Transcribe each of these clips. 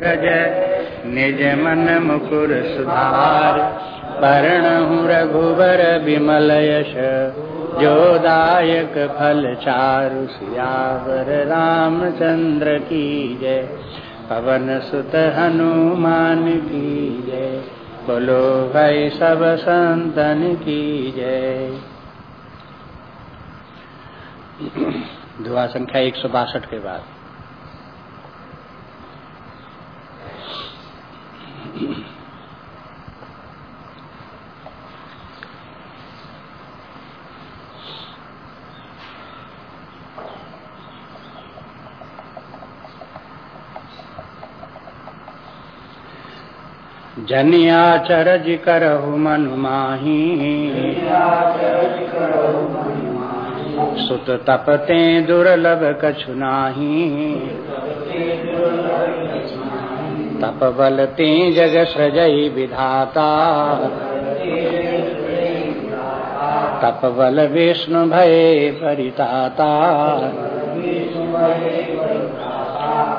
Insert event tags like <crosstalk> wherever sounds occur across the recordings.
ब्रज निज मन मुकुर सुधार पर्ण रघुबर विमल यश। जोदायक फल चारु सियावर, रामचंद्र की जय। पवन सुत हनुमान की जय। बोलो भाई सब संतन की जय। दुआ संख्या एक सौ बासठ के बाद। जनिया चरज करहु मनु माही। सुत तपते दुर्लभ कछु नाही। तप बल ते जग सृजई विधाता। तप बल विष्णु भय परिताता।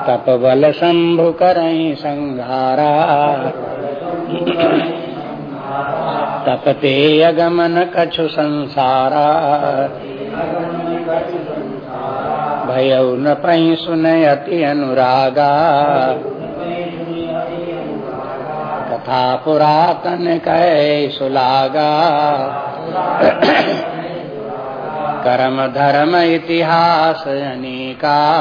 तप बल शंभु करई संघारा। तपते अगमन कछु संसारा। भय न पही सुनयति अनुरागा। कथा पुरातन कह सुलागा कर्म धर्म इतिहास अनेका।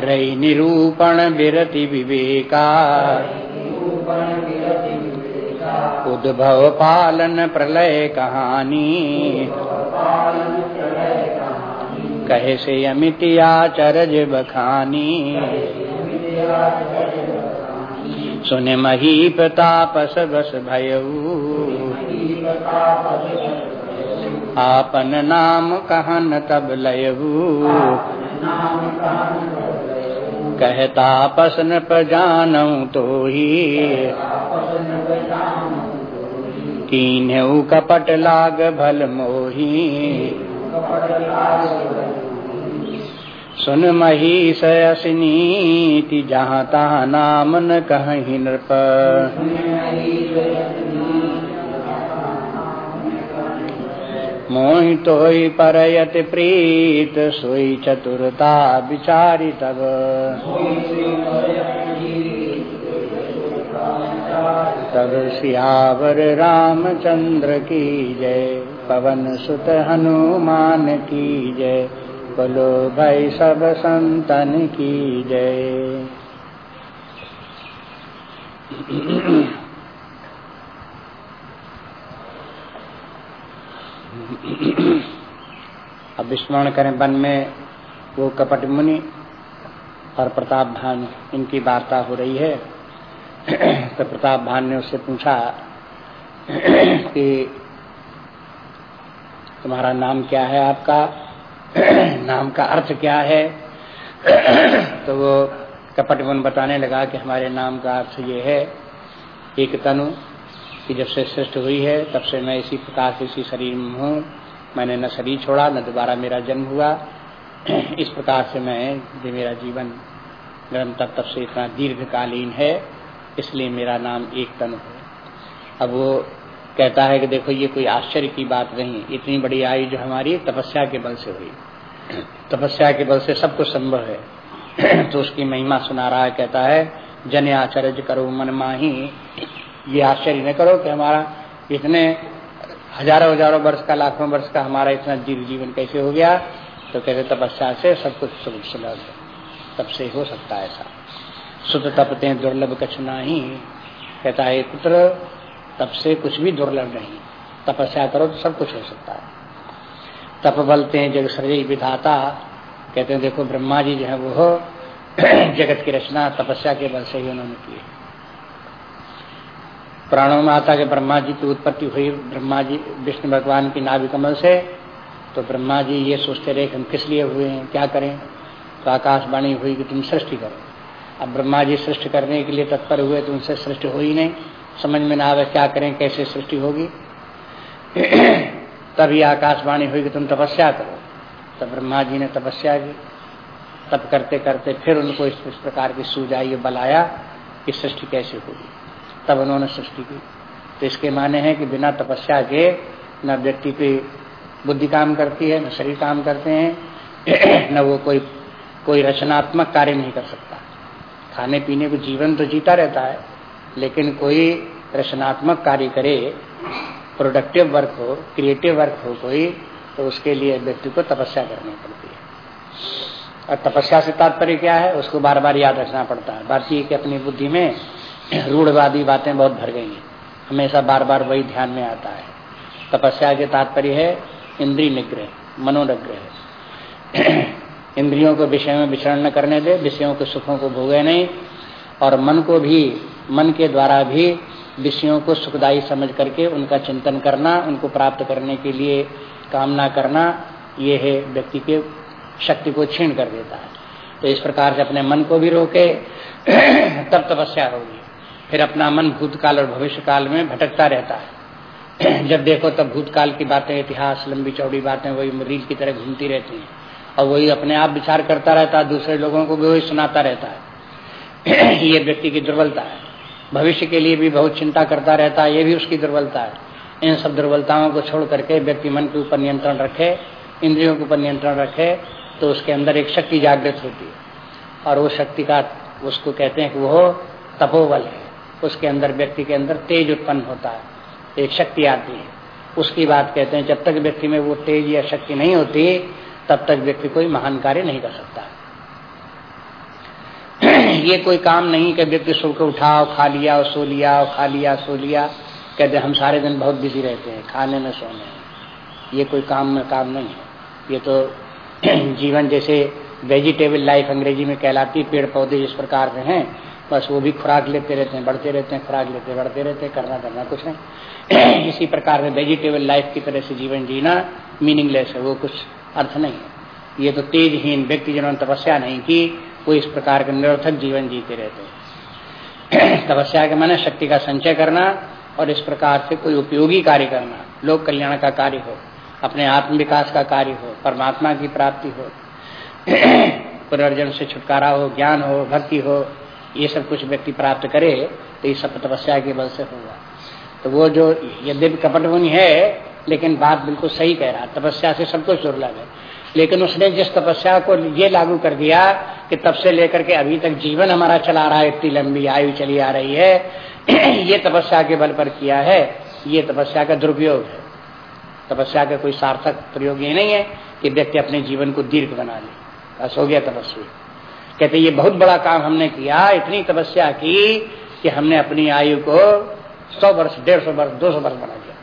करई निरूपण विरति विवेका उद्भव पालन प्रलय कहानी कहे से अमितिया चरज बखानी सुने मही तापस बस भयऊ आपन नाम कहन तब लयऊ कहता पसन पजानू तो ही। कीन्हू कपट लाग भल मोही। सुन महिष असनीति जहाँ तहाँ नाम न कहीं नृप। मोहि तो परयत प्रीत सोई चतुरता विचारी तब तब सियावर रामचंद्र की जय, पवन सुत हनुमान की जय, बोलो भाई सब संतन की जय। अब विस्मरण करें, वन में वो कपट मुनि और प्रताप भान, इनकी वार्ता हो रही है। <clears throat> तो प्रताप भान ने उससे पूछा कि तुम्हारा नाम क्या है आपका? <clears throat> नाम का अर्थ क्या है? <clears throat> तो वो कपट मुन बताने लगा कि हमारे नाम का अर्थ ये है, एक तनु कि जब से सृष्ट हुई है, तब से मैं इसी प्रकार से इसी शरीर में हूँ। मैंने न शरीर छोड़ा, न दोबारा मेरा जन्म हुआ। इस प्रकार से मैं जो मेरा जीवन निरंतर तब से इतना दीर्घकालीन है, इसलिए मेरा नाम एक तन है। अब वो कहता है कि देखो, ये कोई आश्चर्य की बात नहीं, इतनी बड़ी आयु जो हमारी तपस्या के बल से हुई। तपस्या के बल से सब कुछ संभव है। तो उसकी महिमा सुना रहा है, कहता है जन आचर्य करो, मन माही। ये आश्चर्य न करो कि हमारा इतने हज़ारों हज़ारों वर्ष का, लाखों वर्ष का हमारा इतना जीव जीवन कैसे हो गया? तो कहते, तपस्या से सब कुछ सुलभ तब से हो सकता है ऐसा। शुद्ध तपते दुर्लभ कछ नहीं। कहता है, पुत्र तब से कुछ भी दुर्लभ नहीं। तपस्या करो तो सब कुछ हो सकता है। तप बलते हैं, जग सृजय विधाता। कहते हैं, देखो, ब्रह्मा जी जो है वो <clears throat> जगत की रचना, तपस्या के बल से ही उन्होंने की है। प्राणों में आता कि ब्रह्मा जी की उत्पत्ति हुई ब्रह्मा जी विष्णु भगवान की नाभि कमल से तो ब्रह्मा जी ये सोचते रहे कि हम किस लिए हुए हैं क्या करें? तो आकाशवाणी हुई कि तुम सृष्टि करो। अब ब्रह्मा जी सृष्टि करने के लिए तत्पर हुए तो उनसे सृष्टि हो ही नहीं। समझ में ना आवे क्या करें कैसे सृष्टि होगी? <clears throat> तभी आकाशवाणी हुई कि तुम तपस्या करो। तब ब्रह्मा जी ने तपस्या की। तब करते करते फिर उनको इस, इस प्रकार की सूझ आई बल आया कि सृष्टि कैसे होगी। तब उन्होंने सृष्टि की। तो इसके माने हैं कि बिना तपस्या के न व्यक्ति की बुद्धि काम करती है, न शरीर काम करते हैं, <clears throat> न वो कोई कोई रचनात्मक कार्य नहीं कर सकता। खाने पीने को जीवन तो जीता रहता है, लेकिन कोई रचनात्मक कार्य करे प्रोडक्टिव वर्क हो क्रिएटिव वर्क हो कोई तो उसके लिए व्यक्ति को तपस्या करनी पड़ती है। और तपस्या से तात्पर्य क्या है? उसको बार बार याद रखना पड़ता है। भारतीय की अपनी बुद्धि में रूढ़वादी बातें बहुत भर गई हैं। हमेशा बार बार वही ध्यान में आता है। तपस्या के तात्पर्य है इंद्री निग्रह, मनोनिग्रह। <clears throat> इंद्रियों को विषय में विचरण न करने दे, विषयों के सुखों को भोगे नहीं, और मन को भी, मन के द्वारा भी विषयों को सुखदायी समझ करके उनका चिंतन करना, उनको प्राप्त करने के लिए कामना करना, ये है व्यक्ति के शक्ति को छीण कर देता है। तो इस प्रकार से अपने मन को भी रोके, <clears throat> तब तपस्या होगी। फिर अपना मन भूतकाल और भविष्य काल में भटकता रहता है। <clears throat> जब देखो तब भूतकाल की बातें, इतिहास, लंबी चौड़ी बातें, वही मरीज़ की तरह घूमती रहती हैं। और वही अपने आप विचार करता रहता है, दूसरे लोगों को भी वही सुनाता रहता है। <clears throat> ये व्यक्ति की दुर्बलता है। भविष्य के लिए भी बहुत चिंता करता रहता है, ये भी उसकी दुर्बलता है। इन सब दुर्बलताओं को छोड़ करके व्यक्ति मन के ऊपर नियंत्रण रखे, इंद्रियों के ऊपर नियंत्रण रखे तो उसके अंदर एक शक्ति जागृत होती है। और वो शक्ति का उसको कहते हैं कि वो तपोबल है। उसके अंदर, व्यक्ति के अंदर तेज उत्पन्न होता है। एक शक्ति आती है। उसकी बात कहते हैं, जब तक व्यक्ति में वो तेज या शक्ति नहीं होती, तब तक व्यक्ति कोई महान कार्य नहीं कर सकता। <clears throat> ये कोई काम नहीं कि व्यक्ति सो के उठाओ, खा लिया और सो लिया और खा लिया, सो लिया। कहते हम सारे दिन बहुत बिज़ी रहते हैं, खाने में, सोने में। ये कोई काम में, काम नहीं है। ये तो <clears throat> जीवन जैसे वेजिटेबल लाइफ अंग्रेज़ी में कहलाती पेड़ पौधे जिस प्रकार के हैं बस वो भी खुराक लेते रहते हैं, बढ़ते रहते हैं, खुराक लेते बढ़ते रहते हैं, करना करना कुछ नहीं। <clears throat> इसी प्रकार से वेजिटेबल लाइफ की तरह से जीवन जीना मीनिंगलेस है, वो कुछ अर्थ नहीं है। ये तो तेजहीन व्यक्ति जिन्होंने तपस्या नहीं की, वो इस प्रकार के निरर्थक जीवन जीते रहते हैं। <clears throat> तपस्या के माने शक्ति का संचय करना और इस प्रकार से कोई उपयोगी कार्य करना, लोक कल्याण का कार्य हो, अपने आत्म विकास का कार्य हो, परमात्मा की प्राप्ति हो। <clears throat> पुनर्जन से छुटकारा हो, ज्ञान हो, भक्ति हो ये सब कुछ व्यक्ति प्राप्त करे तो ये सब तपस्या के बल से होगा। तो वो जो यद्यपि कपट मुनि है, लेकिन बात बिल्कुल सही कह रहा तपस्या से सब कुछ दुर्लभ है। लेकिन उसने जिस तपस्या को ये लागू कर दिया कि तब से लेकर के अभी तक जीवन हमारा चला रहा है, इतनी लंबी आयु चली आ रही है, <clears throat> ये तपस्या के बल पर किया है, ये तपस्या का दुरुपयोग है। तपस्या का कोई सार्थक प्रयोग ये नहीं है कि व्यक्ति अपने जीवन को दीर्घ बना ले। बस हो गया तपस्वी। कहते, ये बहुत बड़ा काम हमने किया, इतनी तपस्या की कि हमने अपनी आयु को सौ वर्ष, डेढ़ सौ वर्ष, दो सौ वर्ष बना दिया।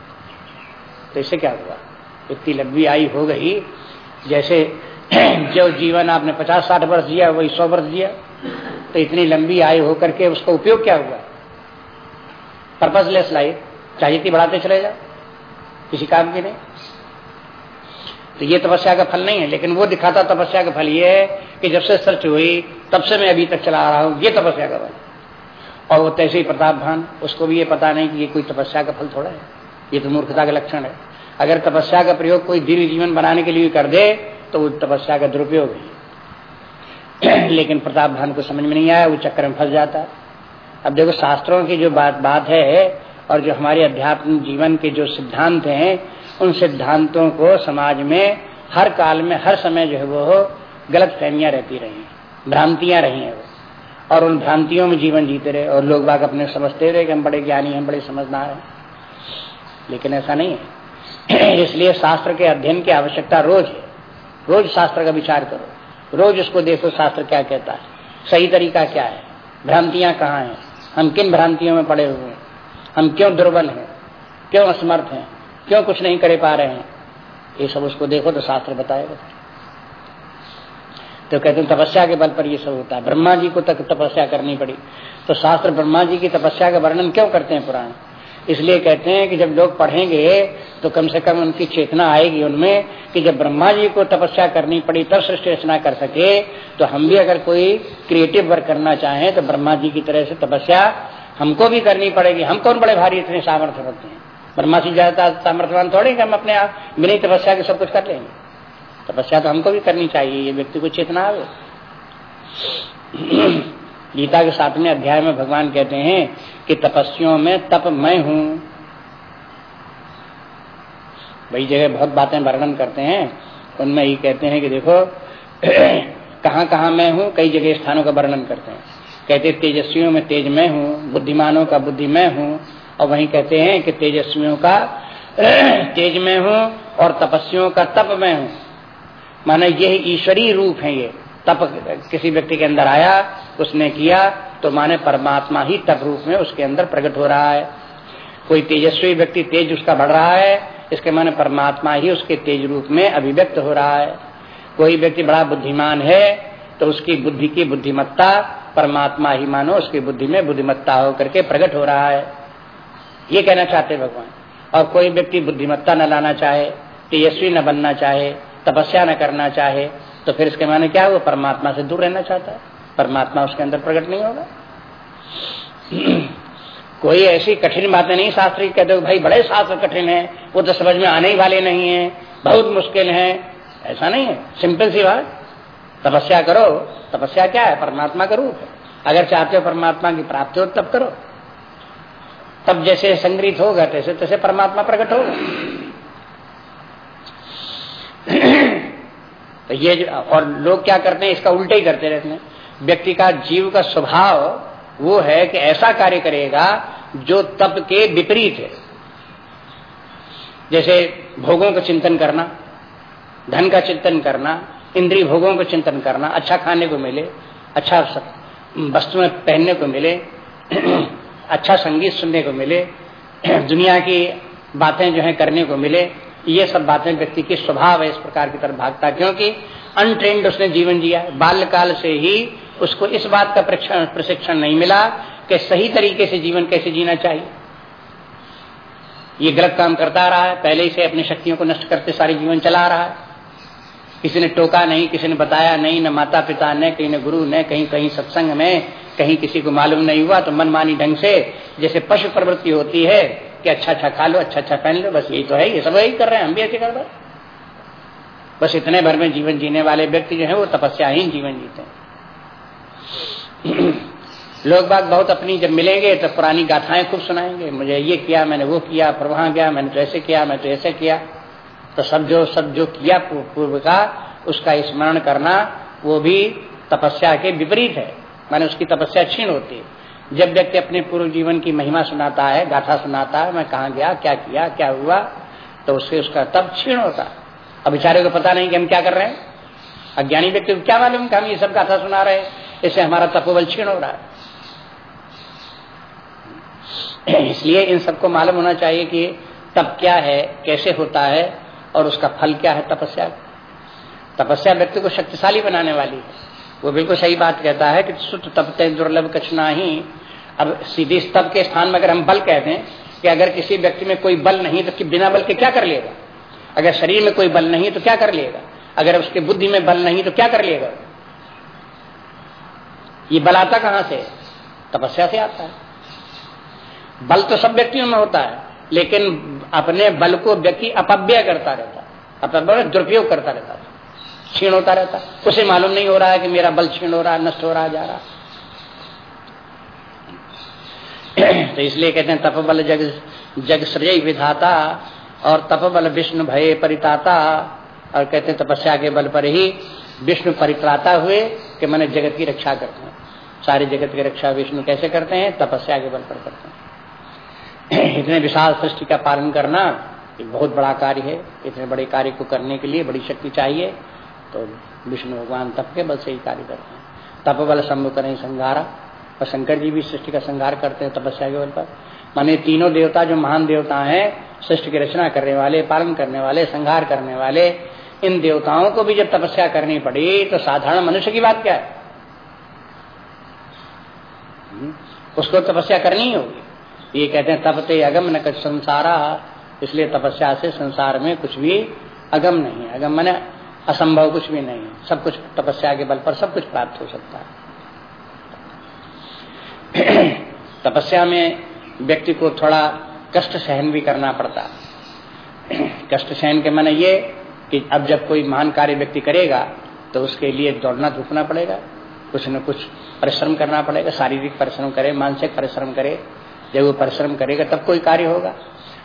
तो इससे क्या हुआ? इतनी लंबी आयु हो गई, जैसे <clears throat> जो जीवन आपने पचास, साठ वर्ष जिया, वही सौ वर्ष जिया। तो इतनी लंबी आयु होकर के उसका उपयोग क्या हुआ? पर्पजलेस लाइफ चाहिए बढ़ाते चले जाओ। किसी काम की नहीं। तो ये तपस्या का फल नहीं है, लेकिन वो दिखाता तपस्या का फल ये है कि जब से सर्च हुई, तब से मैं अभी तक चला रहा हूँ। ये तपस्या का फल। और वो तैसे ही प्रताप भान, उसको भी ये पता नहीं कि ये कोई तपस्या का फल थोड़ा है। ये तो मूर्खता का लक्षण है। अगर तपस्या का प्रयोग कोई दीर्घ जीवन बनाने के लिए कर दे तो वो तपस्या का दुरुपयोग है। <clears throat> लेकिन प्रताप भान को समझ में नहीं आया, वो चक्कर में फंस जाता। अब देखो, शास्त्रों की जो बात बात है और जो हमारे अध्यात्म जीवन के जो सिद्धांत हैं उन सिद्धांतों को समाज में हर काल में, हर समय जो है वो गलत फहमियाँ रहती रही भ्रांतियाँ रही हैं वो। और उन भ्रांतियों में जीवन जीते रहे, और लोग बाग अपने समझते रहे कि हम बड़े ज्ञानी हम बड़े समझदार हैं। लेकिन ऐसा नहीं है। <clears throat> इसलिए शास्त्र के अध्ययन की आवश्यकता रोज है। रोज शास्त्र का विचार करो। रोज उसको देखो शास्त्र क्या कहता है। सही तरीका क्या है? भ्रांतियाँ कहाँ हैं? हम किन भ्रांतियों में पड़े हुए हैं? हम क्यों दुर्बल हैं? क्यों असमर्थ हैं? क्यों कुछ नहीं कर पा रहे हैं? ये सब उसको देखो तो शास्त्र बताएगा तो कहते हैं, तपस्या के बल पर ये सब होता है। ब्रह्मा जी को तक तपस्या करनी पड़ी। तो शास्त्र ब्रह्मा जी की तपस्या का वर्णन क्यों करते हैं पुराण? इसलिए कहते हैं कि जब लोग पढ़ेंगे तो कम से कम उनकी चेतना आएगी उनमें कि जब ब्रह्मा जी को तपस्या करनी पड़ी, तब सृष्टि रचना कर सके तो हम भी अगर कोई क्रिएटिव वर्क करना चाहें तो ब्रह्मा जी की तरह से तपस्या हमको भी करनी पड़ेगी। हम कौन बड़े भारी इतने सामर्थ्य रखते हैं? ब्रह्मा जी ज़्यादा सामर्थ्यवान थोड़े हम अपने आप बिना तपस्या के सब कुछ कर लेंगे। तपस्या तो हमको भी करनी चाहिए, ये व्यक्ति को चेतना आवे। गीता के सातवें अध्याय में भगवान कहते हैं कि तपस्वियों में तप मैं हूँ। वही जगह बहुत बातें वर्णन करते हैं। उनमें ही कहते हैं कि देखो, <clears throat> कहाँ कहाँ मैं हूँ, कई जगह स्थानों का वर्णन करते हैं। कहते तेजस्वियों में तेज मैं हूँ, बुद्धिमानों का बुद्धि मैं हूँ और वहीं कहते हैं कि तेजस्वियों का, <clears throat> तेज में हूँ और तपस्वियों का तप में हूँ। माने ये ईश्वरीय रूप है ये। तप किसी व्यक्ति के अंदर आया, उसने किया तो माने परमात्मा ही तप रूप में उसके अंदर प्रकट हो रहा है। कोई तेजस्वी व्यक्ति तेज उसका बढ़ रहा है, इसके माने परमात्मा ही उसके तेज रूप में अभिव्यक्त हो रहा है। कोई व्यक्ति बड़ा बुद्धिमान है तो उसकी बुद्धि की बुद्धिमत्ता, परमात्मा ही मानो उसकी बुद्धि में बुद्धिमत्ता होकर के प्रकट हो रहा है। ये कहना चाहते भगवान। और कोई व्यक्ति बुद्धिमत्ता न लाना चाहे, तेजस्वी न बनना चाहे, तपस्या न करना चाहे तो फिर इसके माने क्या वो परमात्मा से दूर रहना चाहता है। परमात्मा उसके अंदर प्रकट नहीं होगा। <clears throat> कोई ऐसी कठिन बातें नहीं शास्त्री कहते हो, भाई, बड़े शास्त्र कठिन है, वो तो समझ में आने ही वाले नहीं है, बहुत मुश्किल है। ऐसा नहीं है। सिंपल सी बात। तपस्या करो। तपस्या क्या है? परमात्मा का रूप है। अगर चाहते हो परमात्मा की प्राप्ति हो, तब करो। तब जैसे संग्रहित होगा, तैसे तैसे परमात्मा प्रकट होगा। <clears throat> तो ये और लोग क्या करते हैं, इसका उल्टा ही करते रहते हैं। व्यक्ति का जीव का स्वभाव वो है कि ऐसा कार्य करेगा जो तप के विपरीत है। जैसे भोगों का चिंतन करना, धन का चिंतन करना, इंद्रिय भोगों का चिंतन करना अच्छा खाने को मिले अच्छा वस्तुएँ पहनने को मिले <clears throat> अच्छा संगीत सुनने को मिले, <clears throat> दुनिया की बातें जो है करने को मिले, ये सब बातें व्यक्ति की स्वभाव है इस प्रकार की तरफ़ भागता, क्योंकि अनट्रेंड उसने जीवन जिया। बाल्यकाल से ही उसको इस बात का प्रशिक्षण नहीं मिला कि सही तरीके से जीवन कैसे जीना चाहिए। ये गलत काम करता रहा है, पहले ही से अपनी शक्तियों को नष्ट करते सारी जीवन चला रहा है। किसी ने टोका नहीं, किसी ने बताया नहीं, न माता पिता ने कहीं न गुरु, ने कहीं कहीं सत्संग में कहीं किसी को मालूम नहीं हुआ तो मनमानी ढंग से जैसे पशु प्रवृत्ति होती है कि अच्छा अच्छा खा लो अच्छा अच्छा पहन लो, बस यही तो है, ये सब यही कर रहे हैं, हम भी ऐसे कर रहे बस इतने भर में जीवन जीने वाले व्यक्ति जो है, वो तपस्या ही जीवन जीते हैं। <clears throat> लोग बाग बहुत अपनी जब मिलेंगे तो पुरानी गाथाएँ खूब सुनाएँगे, मुझे ये किया, मैंने वो किया, फिर वहाँ गया, मैंने तो ऐसे किया मैं तो ऐसे किया। तो सब जो सब जो किया पूर्व का, उसका स्मरण करना, वो भी तपस्या के विपरीत है। माने उसकी तपस्या क्षीण होती है। जब व्यक्ति अपने पूर्व जीवन की महिमा सुनाता है, गाथा सुनाता है, मैं कहा गया, क्या किया, क्या हुआ तो उससे उसका तब क्षीण होता है। अब बेचारे को पता नहीं कि हम क्या कर रहे हैं। अज्ञानी व्यक्ति को क्या मालूम कि हम ये सब गाथा सुना रहे हैं। इससे हमारा तपोबल क्षीण हो रहा है। इसलिए इन सबको मालूम होना चाहिए कि तप क्या है, कैसे होता है, और उसका फल क्या है तपस्या तपस्या व्यक्ति को शक्तिशाली बनाने वाली है। वो बिल्कुल सही बात कहता है कि सुत तपते दुर्लभ कछना ही अब सीधी तप के स्थान में अगर हम बल कहते हैं कि अगर किसी व्यक्ति में कोई बल नहीं तो बिना बल के क्या कर लेगा? अगर शरीर में कोई बल नहीं तो क्या कर लेगा? अगर उसके बुद्धि में बल नहीं तो क्या कर लेगा? ये बल आता कहाँ से? तपस्या से आता है। बल तो सब व्यक्तियों में होता है, लेकिन अपने बल को व्यक्ति अपव्यय करता रहता है, अपव्यय, दुरुपयोग करता रहता क्षीण होता रहता। उसे मालूम नहीं हो रहा है कि मेरा बल क्षीण हो रहा है, नष्ट हो रहा जा रहा <clears throat> तो इसलिए कहते हैं तप बल जग जग सृजय विधाता और तप बल विष्णु भय परिताता। और कहते हैं, तपस्या के बल पर ही विष्णु परित्राता हुए कि मैंने जगत की रक्षा करते हैं। सारे जगत की रक्षा विष्णु कैसे करते हैं? तपस्या के बल पर करते हैं। <clears throat> इतने विशाल सृष्टि का पालन करना एक बहुत बड़ा कार्य है। इतने बड़े कार्य को करने के लिए बड़ी शक्ति चाहिए। तो विष्णु भगवान तप के बल से ही कार्य करते हैं। तप बल सम्भव करें संघारा और शंकर जी भी सृष्टि का संहार करते हैं तपस्या के बल पर। माने तीनों देवता जो महान देवता हैं सृष्टि की रचना करने वाले पालन करने वाले संहार करने वाले इन देवताओं को भी जब तपस्या करनी पड़ी तो साधारण मनुष्य की बात क्या है? हम्म, उसको तपस्या करनी होगी। ये कहते हैं तपते अगम न संसारा। इसलिए तपस्या से संसार में कुछ भी अगम नहीं है। अगम मैंने असंभव कुछ भी नहीं। सब कुछ तपस्या के बल पर सब कुछ प्राप्त हो सकता है। <clears throat> तपस्या में व्यक्ति को थोड़ा कष्ट सहन भी करना पड़ता। <clears throat> कष्ट सहन के माने ये कि अब जब कोई महान कार्य व्यक्ति करेगा तो उसके लिए दौड़ना धूपना पड़ेगा, कुछ न कुछ परिश्रम करना पड़ेगा, शारीरिक परिश्रम करे, मानसिक परिश्रम करे, जब वो परिश्रम करेगा, तब कोई कार्य होगा।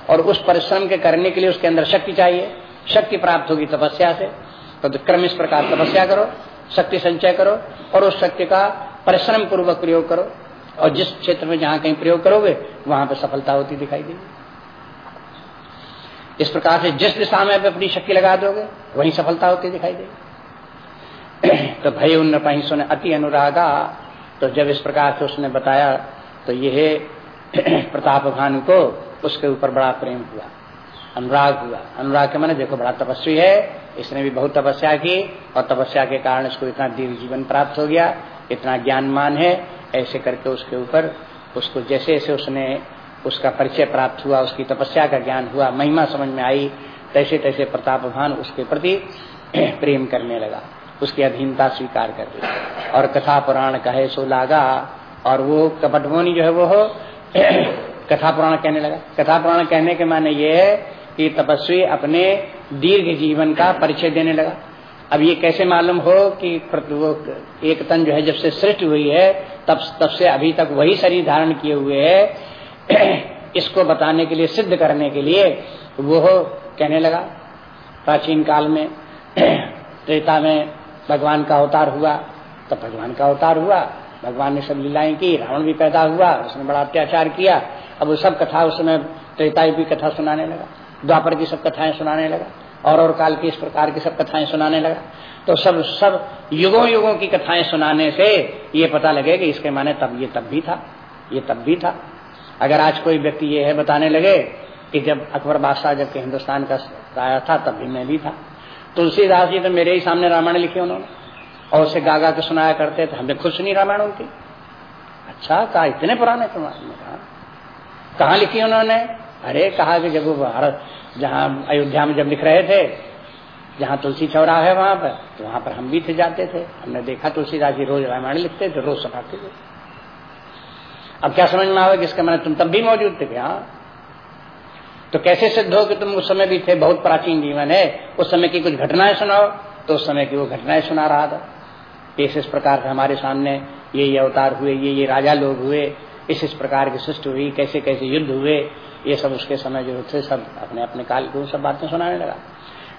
और उस परिश्रम के करने के लिए उसके अंदर शक्ति चाहिए। शक्ति प्राप्त होगी तपस्या से। तो क्रम इस प्रकार तपस्या करो, शक्ति संचय करो और उस शक्ति का परिश्रम पूर्वक प्रयोग करो और जिस क्षेत्र में जहाँ कहीं प्रयोग करोगे, वहाँ पर सफलता होती दिखाई देगी। इस प्रकार से जिस दिशा में अपनी शक्ति लगा दोगे, वहीं सफलता होती दिखाई देगी। <clears throat> तो भय उन पाई सुने अति अनुरागा। तो जब इस प्रकार से उसने बताया तो यह <clears throat> प्रताप भानु को उसके ऊपर बड़ा प्रेम हुआ। अनुराग हुआ। अनुराग के मैंने देखो, बड़ा तपस्वी है। इसने भी बहुत तपस्या की और तपस्या के कारण इसको इतना दीर्घ जीवन प्राप्त हो गया, इतना ज्ञानमान है। ऐसे करके उसके ऊपर, उसको जैसे जैसे उसने उसका परिचय प्राप्त हुआ, उसकी तपस्या का ज्ञान हुआ, महिमा समझ में आई, तैसे तैसे प्रताप भान उसके प्रति <clears throat> प्रेम करने लगा, उसकी अधीनता स्वीकार कर दी और कथा पुराण कहे सो लागा, और वो कपटमोनी जो है वो <clears throat> कथा पुराण कहने लगा। कथा पुराण कहने के माने ये है कि तपस्वी अपने दीर्घ जीवन का परिचय देने लगा। अब ये कैसे मालूम हो कि एक तन जो है जब से सृष्टि हुई है, तब तब से अभी तक वही शरीर धारण किए हुए है। <clears throat> इसको बताने के लिए, सिद्ध करने के लिए वो कहने लगा। प्राचीन काल में <clears throat> त्रेता में भगवान का अवतार हुआ। तब भगवान का अवतार हुआ। भगवान ने सब लीलाएँ की, रावण भी पैदा हुआ, उसने बड़ा अत्याचार किया। अब वो सब कथा उस समय त्रेता की कथा सुनाने लगा। द्वापर की सब कथाएँ सुनाने लगा, और और काल की इस प्रकार की सब कथाएँ सुनाने लगा। तो सब सब युगों युगों की कथाएँ सुनाने से ये पता लगे कि इसके माने तब, ये तब भी था, ये तब भी था। अगर आज कोई व्यक्ति ये है बताने लगे कि जब अकबर बादशाह जब हिंदुस्तान का आया था, तब भी मैं भी था। तुलसीदास जी तो मेरे ही सामने रामायण लिखे उन्होंने। और उसे गागा के सुनाया करते थे हमने खुद सुनी रामायण उनकी। अच्छा कहा, इतने पुराने कहा। कहा लिखी उन्होंने? अरे, कहा कि जब भारत, जहाँ अयोध्या में जब लिख रहे थे, जहाँ तुलसी चौरा है वहाँ पर तो वहाँ पर हम भी थे, जाते थे। हमने देखा तुलसीदास जी रोज रामायण लिखते थे, रोज सफाते थे अब क्या समझ में आवे मैंने तुम तब भी मौजूद थे? हाँ। तो कैसे सिद्ध हो कि तुम उस समय भी थे? बहुत प्राचीन जीवन है। उस समय की कुछ घटनाएँ सुनाओ। तो उस समय की वो घटनाएँ सुना रहा था। इस इस प्रकार से हमारे सामने ये ये अवतार हुए, ये ये राजा लोग हुए। इस इस प्रकार की सृष्टि हुई। कैसे कैसे युद्ध हुए? ये सब उसके समय जो थे, सब अपने अपने काल को सब बातें सुनाने लगा।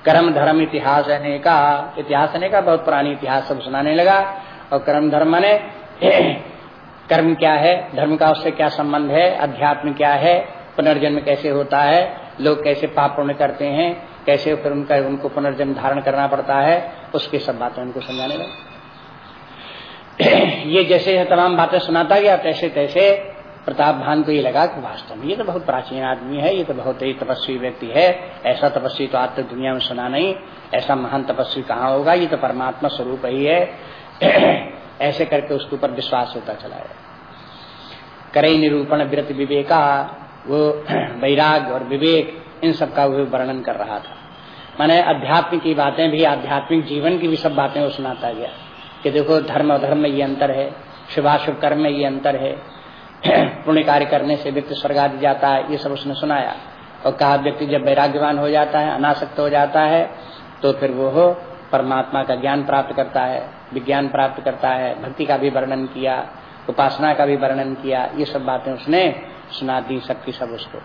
कर्म, धर्म, इतिहास अनेका। इतिहास अनेका, बहुत पुरानी इतिहास सब सुनाने लगा। और कर्म, धर्म ने <clears throat> कर्म क्या है, धर्म का उससे क्या संबंध है, अध्यात्म क्या है, पुनर्जन्म कैसे होता है, लोग कैसे पाप पुण्य करते हैं, कैसे फिर उनका, उनको पुनर्जन्म धारण करना पड़ता है, उसकी सब बातें उनको समझाने लगे। <clears throat> ये जैसे तमाम बातें सुनाता गया तैसे तैसे प्रताप भान को ये लगा कि वास्तव में ये तो बहुत प्राचीन आदमी है, ये तो बहुत ही तपस्वी व्यक्ति है। ऐसा तपस्वी तो आज तक दुनिया में सुना नहीं। ऐसा महान तपस्वी कहाँ होगा? ये तो परमात्मा स्वरूप ही है। <clears throat> ऐसे करके उसके ऊपर विश्वास होता चला है। करे निरूपण व्रत विवेका, वो <clears throat> वैराग और विवेक, इन सब का वो वर्णन कर रहा था। मैंने अध्यात्म की बातें भी, आध्यात्मिक जीवन की भी सब बातें वो सुनाता गया कि देखो धर्म और धर्म में ये अंतर है, शुभाशुभ कर्म में ये अंतर है। पुण्य कार्य करने से व्यक्ति स्वर्ग आदि जाता है, ये सब उसने सुनाया। और कहा, व्यक्ति जब वैराग्यवान हो जाता है, अनासक्त हो जाता है तो फिर वो हो, परमात्मा का ज्ञान प्राप्त करता है, विज्ञान प्राप्त करता है, भक्ति का भी वर्णन किया, उपासना का भी वर्णन किया, ये सब बातें उसने सुना दी, सबकी सब उसको।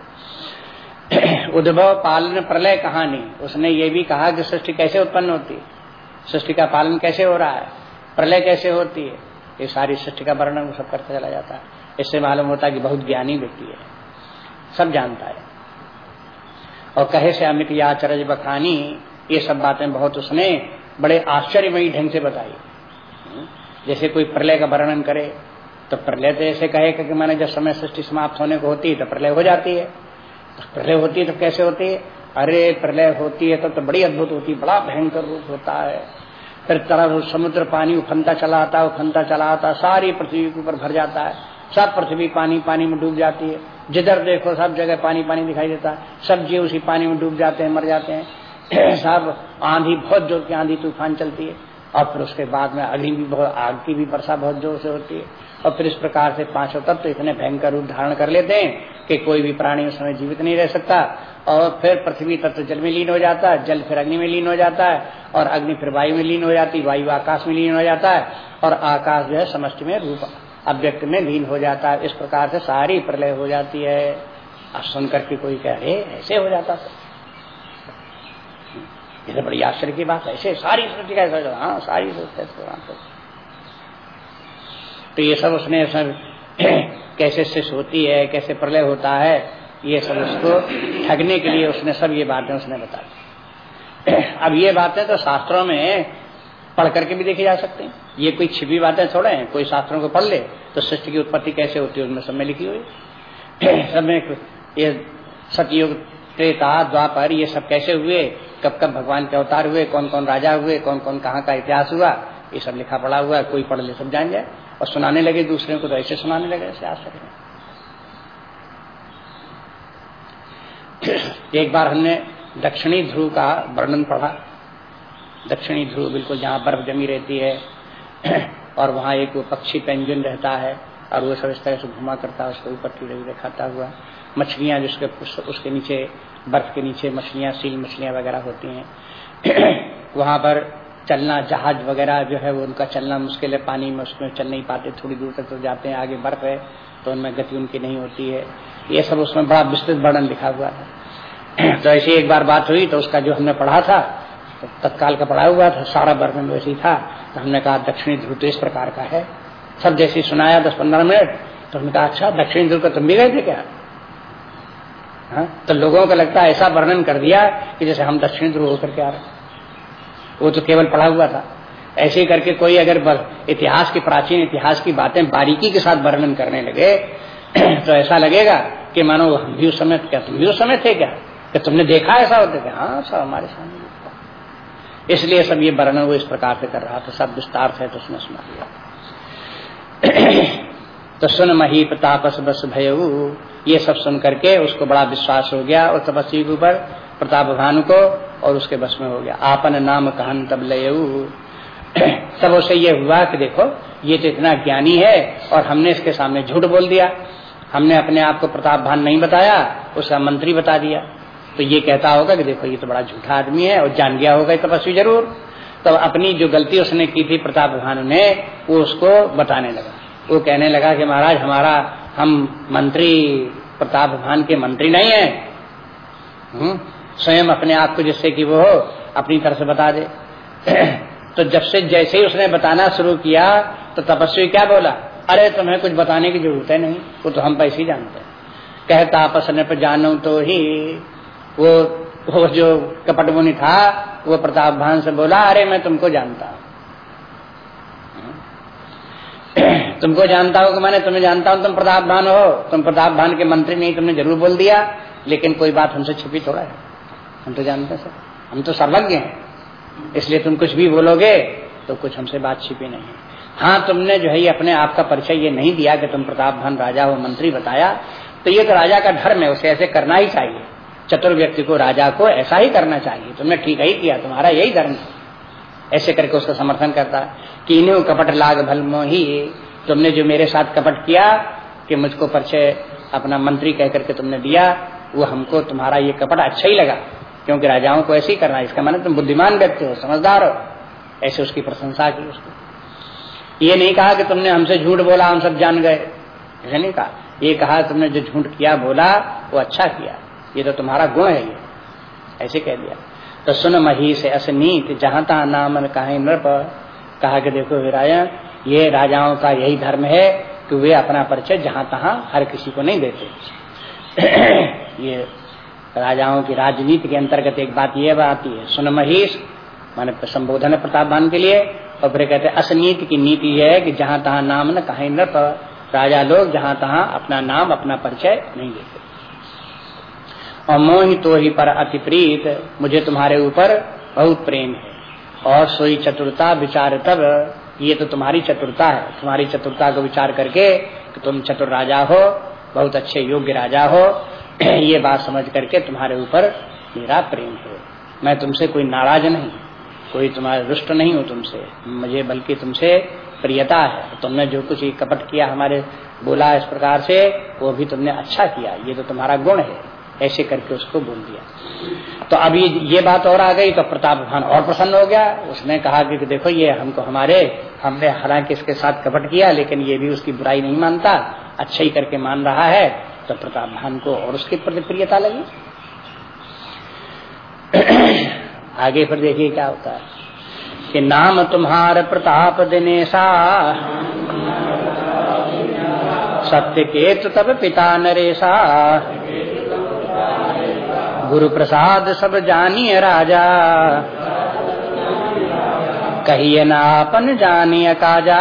<clears throat> उद्भव पालन प्रलय कहानी। उसने ये भी कहा कि सृष्टि कैसे उत्पन्न होती है? सृष्टि का पालन कैसे हो रहा है? प्रलय कैसे होती है? ये सारी सृष्टि का वर्णन सब करता चला जाता है। इससे मालूम होता कि बहुत ज्ञानी व्यक्ति है। सब जानता है। और कहे से अमित या चरज बखानी ये सब बातें बहुत उसने बड़े आश्चर्यमयी ढंग से बताई। जैसे कोई प्रलय का वर्णन करे तो प्रलय तो ऐसे कहे कि मैंने जब समय सृष्टि समाप्त होने को होती है तो प्रलय हो जाती है। तो प्रलय होती है तो कैसे होती है? अरे प्रलय होती है तो, तो बड़ी अद्भुत होती है बड़ा भयंकर रूप होता है। फिर तरह समुद्र पानी उफनता चला आता उफनता चला आता सारी पृथ्वी के ऊपर भर जाता है। सब पृथ्वी पानी पानी में डूब जाती है। जिधर देखो सब जगह पानी पानी दिखाई देता है। सब जीव उसी पानी में डूब जाते हैं, मर जाते हैं। <clears throat> सब आंधी, बहुत ज़ोर की आंधी तूफ़ान चलती है। और फिर उसके बाद में अग्नि भी बहुत, आग की भी वर्षा बहुत ज़ोर से होती है। और फिर इस प्रकार से पाँचों तत्व तो इतने भयंकर रूप धारण कर लेते हैं कि कोई भी प्राणी उस समय जीवित नहीं रह सकता। और फिर पृथ्वी तत्व तो जल में लीन हो जाता है, जल फिर अग्नि में लीन हो जाता है। और अग्नि फिर वायु में लीन हो जाती है वायु आकाश में लीन हो जाता है। और आकाश जो है समष्टि में रूप अव्यक्त में लीन हो जाता है। इस प्रकार से सारी प्रलय हो जाती है। अब सुन करके कोई कह रहे ऐसे हो जाता था। ये तो बड़ी आश्चर्य की बात है। ऐसे सारी सृष्टि का ऐसा हाँ सारी सृष्टि तो ये सब उसने सब <clears throat> कैसे शिष्य होती है, कैसे प्रलय होता है, ये सब उसको ठगने के लिए उसने सब ये बातें उसने बता दी। <clears throat> अब ये बातें तो शास्त्रों में पढ़ करके भी देखे जा सकते हैं। ये कोई छिपी बातें थोड़े हैं, कोई शास्त्रों को पढ़ ले तो सृष्टि की उत्पत्ति कैसे होती है उसमें सब में लिखी हुई <clears throat> सब में ये सतयुग, त्रेता, द्वापर, ये सब कैसे हुए, कब कब भगवान के अवतार हुए कौन कौन राजा हुए कौन कौन कहाँ का इतिहास हुआ, ये सब लिखा पड़ा हुआ कोई पढ़ ले, सब जान जाए, और सुनाने लगे दूसरे को तो ऐसे सुनाने लगे, ऐसे आ सकते <clears throat> एक बार हमने दक्षिणी ध्रुव का वर्णन पढ़ा। दक्षिणी ध्रुव बिल्कुल जहाँ बर्फ़ जमी रहती है, <clears throat> और वहाँ एक पक्षी पेंजुन रहता है, और वो सब इस तरह से घुमा करता है, उसके ऊपर कीड़े दिखाता हुआ। मछलियाँ जिसके उसके नीचे, बर्फ़ के नीचे मछलियाँ, सील मछलियाँ वगैरह होती हैं। <clears throat> वहाँ पर चलना, जहाज़ वगैरह जो है वो उनका चलना मुश्किल है, पानी में उसमें चल नहीं पाते, थोड़ी दूर तक तो जाते हैं, आगे बर्फ़ है तो उनमें गति उनकी नहीं होती है। ये सब उसमें बड़ा विस्तृत वर्णन लिखा हुआ था। <clears throat> तो ऐसी एक बार बात हुई तो उसका जो हमने पढ़ा था तो तत्काल का पढ़ा हुआ था, सारा वर्णन वैसे था। तो हमने कहा, दक्षिणी ध्रुव तो इस प्रकार का है। सब जैसे सुनाया, दस पंद्रह मिनट तो हमने कहा अच्छा दक्षिणी ध्रुव का तुम भी गए थे क्या? हा? तो लोगों को लगता है ऐसा वर्णन कर दिया कि जैसे हम दक्षिणी ध्रुव होकर के आ रहे वो तो केवल पढ़ा हुआ था। ऐसे करके कोई अगर इतिहास की प्राचीन इतिहास की बातें बारीकी के साथ वर्णन करने लगे <clears throat> तो ऐसा लगेगा कि मानो हम भी उस समय, क्या तुम भी उस समय थे क्या? कि तुमने देखा ऐसा होते थे? हाँ सब हमारे सामने। इसलिए सब ये वर्णन वो इस प्रकार से कर रहा था, सब विस्तार से तो उसने सुना तो सुन मही प्रतापस बस भय ये सब सुन करके उसको बड़ा विश्वास हो गया और तपस्वी के ऊपर, प्रताप भानु को और उसके बस में हो गया। आपन नाम कहन तब लयऊ। तब उसे ये हुआ कि देखो, ये तो इतना ज्ञानी है और हमने इसके सामने झूठ बोल दिया। हमने अपने आप को प्रताप भान नहीं बताया उसका मंत्री बता दिया। तो ये कहता होगा कि देखो ये तो बड़ा झूठा आदमी है और जान गया होगा तपस्वी ज़रूर। तो अपनी जो गलती उसने की थी प्रताप भानु ने वो उसको बताने लगा। वो कहने लगा कि महाराज हमारा हम मंत्री प्रताप भान के मंत्री नहीं है। हम्म, स्वयं अपने आप को जिससे कि वो अपनी तरह से बता दे। <clears throat> तो जब से जैसे ही उसने बताना शुरू किया तो तपस्वी क्या बोला? अरे तुम्हें कुछ बताने की ज़रूरत है नहीं वो तो हम पैसे जानते हैं। कहता आपस ने पर जानो तो ही वो वो जो कपट मुनि था, वो प्रताप भान से बोला, अरे, मैं तुमको जानता हूँ। <clears throat> तुमको जानता हूँ कि मैंने तुम्हें जानता हूँ, तुम प्रताप भान हो। तुम प्रताप भान के मंत्री नहीं, तुमने ज़रूर बोल दिया, लेकिन कोई बात हमसे छिपी थोड़ा है। हम तो जानते हैं सर हम तो सर्वज्ञ हैं। इसलिए तुम कुछ भी बोलोगे तो कुछ हमसे बात छिपी नहीं है। हाँ तुमने जो है अपने आप का परिचय ये नहीं दिया कि तुम प्रताप भान राजा हो, मंत्री बताया। तो ये तो राजा का धर्म है, उसे ऐसे करना ही चाहिए। चतुर व्यक्ति को, राजा को ऐसा ही करना चाहिए। तुमने ठीक ही किया, तुम्हारा यही धर्म ऐसे करके उसका समर्थन करता कि इन्हें कपट लाग भल ही। तुमने जो मेरे साथ कपट किया कि मुझको परिचय अपना मंत्री कह करके तुमने दिया, वो हमको, तुम्हारा ये कपट अच्छा ही लगा। क्योंकि राजाओं को ऐसे ही करना इसका माने तुम बुद्धिमान व्यक्ति हो, समझदार हो। ऐसे उसकी प्रशंसा की उसको ये नहीं कहा कि तुमने हमसे झूठ बोला, हम सब जान गए। ऐसे नहीं कहा। ये कहा तुमने जो झूठ किया, बोला, वो अच्छा किया। ये तो तुम्हारा गुण है ये। ऐसे कह दिया। तो सुन मही से असनीत, जहाँ तहा नाम कहा नृप कहा कि देखो विरायण, ये राजाओं का यही धर्म है कि वे अपना परिचय जहाँ तहा हर किसी को नहीं देते। <clears throat> ये राजाओं की राजनीति के अंतर्गत एक बात यह आती है। सुन महीश माने संबोधन प्रतापवान के लिए, और फिर कहते असनीति की नीति यह है कि जहाँ तहा नाम न कहा नृप राजा लोग जहाँ तहा अपना नाम, अपना परिचय नहीं देते। और मोहि तो ही पर अति प्रीत मुझे तुम्हारे ऊपर बहुत प्रेम है। और सोई चतुरता विचार तब, ये तो तुम्हारी चतुरता है। तुम्हारी चतुरता को विचार करके कि तुम चतुर राजा हो, बहुत अच्छे योग्य राजा हो, <clears throat> ये बात समझ करके तुम्हारे ऊपर मेरा प्रेम हो। मैं तुमसे कोई नाराज़ नहीं, कोई तुम्हारे रुष्ट नहीं हो तुमसे। मुझे बल्कि तुमसे प्रियता है। तुमने जो कुछ कपट किया हमारे बोला इस प्रकार से, वो भी तुमने अच्छा किया। ये तो तुम्हारा गुण है। ऐसे करके उसको बोल दिया। तो अभी ये बात और आ गई तो प्रताप भान और प्रसन्न हो गया। उसने कहा कि देखो, ये हमको हमारे, हमने हालाँकि इसके साथ कपट किया, लेकिन ये भी उसकी बुराई नहीं मानता अच्छा ही करके मान रहा है। तो प्रताप भान को और उसकी प्रति प्रियता लगी। <clears throat> आगे फिर देखिए क्या होता है। कि नाम तुम्हार प्रताप दिनेशा। सत्य के तब पिता नरेशा। गुरु प्रसाद सब जानिए राजा। कहिए नापन जानिए काजा।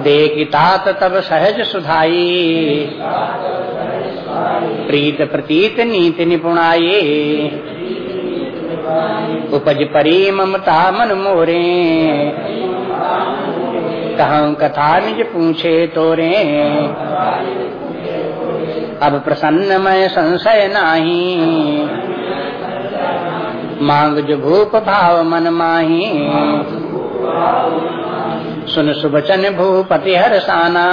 देखी तात तब सहज सुधाई। प्रीत प्रतीत नीति निपुणाई। उपज परी ममता मन मोरे। कहूँ कथा निज पूछे तोरे। अब प्रसन्न मैं संशय नाही। मांग जो भूप भाव मन माही। सुन सुबचन भूपति हर साना।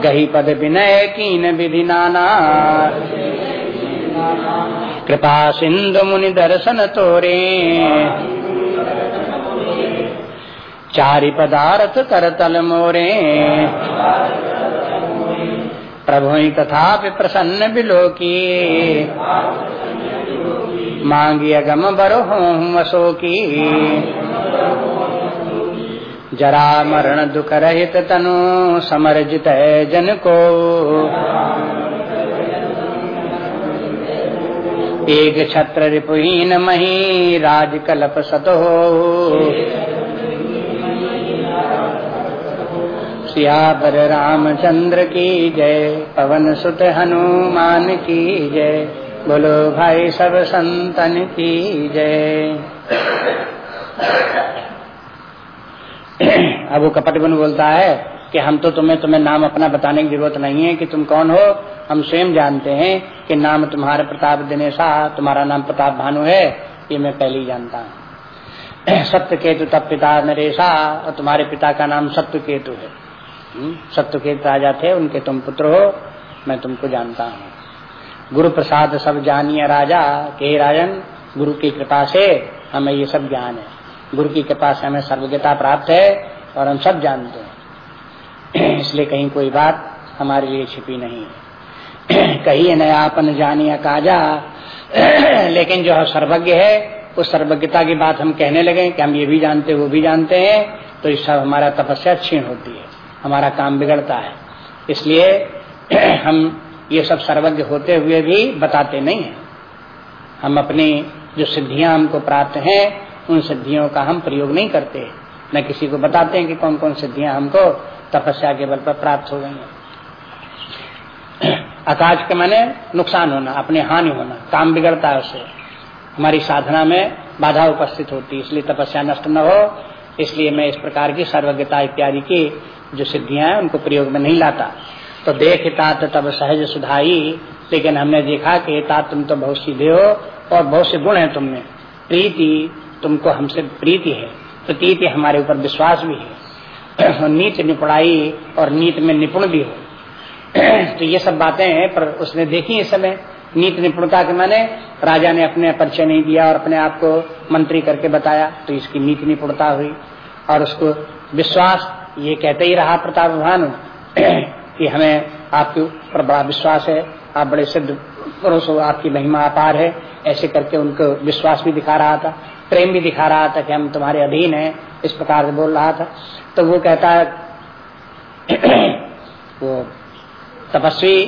गही पद विनय कीन विधि नाना। कृपा सिंधु मुनि दर्शन तोरे। चारि पदार्थ कर तल मोरे। प्रभु तथा प्रसन्न बिलो की मांगी अगम बरो वसो जरा मरण दुख रहित तनु समर्जित जन को। एक छत्र रिपुहीन मही राज कलप सत हो सियावर रामचंद्र की जय, पवन सुत हनुमान की जय, बोलो भाई सब संतन की जय। अब वो कपट बन बोलता है कि हम तो तुम्हें तुम्हें नाम अपना बताने की ज़रूरत नहीं है कि तुम कौन हो। हम स्वयं जानते हैं कि नाम तुम्हारे प्रताप दिनेशा, तुम्हारा नाम प्रताप भानु है, ये मैं पहले ही जानता हूँ। सत्य केतु तब पिता नरेशा, और तुम्हारे पिता का नाम सत्य केतु है। हम्म, सत्य केतु राजा थे उनके तुम पुत्र हो मैं तुमको जानता हूँ। गुरु प्रसाद सब जानिए राजा के राजन गुरु की कृपा से हमें ये सब ज्ञान है। गुरु की कृपा से हमें सर्वज्ञता प्राप्त है और हम सब जानते हैं। इसलिए कहीं कोई बात हमारे लिए छिपी नहीं है। कही नयापन जानिया काजा लेकिन जो है सर्वज्ञ है उस सर्वज्ञता की बात हम कहने लगे कि हम ये भी जानते वो भी जानते हैं तो इस सब हमारा तपस्या छीण होती है। हमारा काम बिगड़ता है। इसलिए <clears throat> हम ये सब सर्वज्ञ होते हुए भी बताते नहीं है। हम अपनी जो सिद्धियाँ हमको प्राप्त हैं, उन सिद्धियों का हम प्रयोग नहीं करते न किसी को बताते हैं कि कौन कौन सिद्धियाँ हमको तपस्या के बल पर प्राप्त हो गई हैं। <clears throat> आकाश के मैंने नुकसान होना, अपने हानि होना, काम बिगड़ता है उससे हमारी साधना में बाधा उपस्थित होती है, इसलिए तपस्या नष्ट न हो। इसलिए मैं इस प्रकार की सर्वज्ञता इत्यादि की जो सिद्धियाँ हैं, उनको प्रयोग में नहीं लाता। तो देख तात तब सहज सुधाई, लेकिन हमने देखा कि तात तुम तो बहुत सीधे हो और बहुत से गुण है तुमने प्रीति तुमको हमसे, प्रीति है। प्रतीति हमारे ऊपर विश्वास भी है। नीत निपुणाई और नीत में निपुण भी हो। तो ये सब बातें हैं, पर उसने देखी इस समय नीत निपुणता के मैंने राजा ने अपने परिचय नहीं दिया और अपने आप को मंत्री करके बताया। तो इसकी नीति निपुणता हुई और उसको विश्वास ये कहते ही रहा प्रताप भानु <clears throat> कि हमें आपके ऊपर बड़ा विश्वास है, आप बड़े सिद्ध पुरुष हो आपकी महिमा अपार है। ऐसे करके उनको विश्वास भी दिखा रहा था, प्रेम भी दिखा रहा था कि हम तुम्हारे अधीन हैं, इस प्रकार से बोल रहा था। तो वो कहता है, <clears throat> वो तपस्वी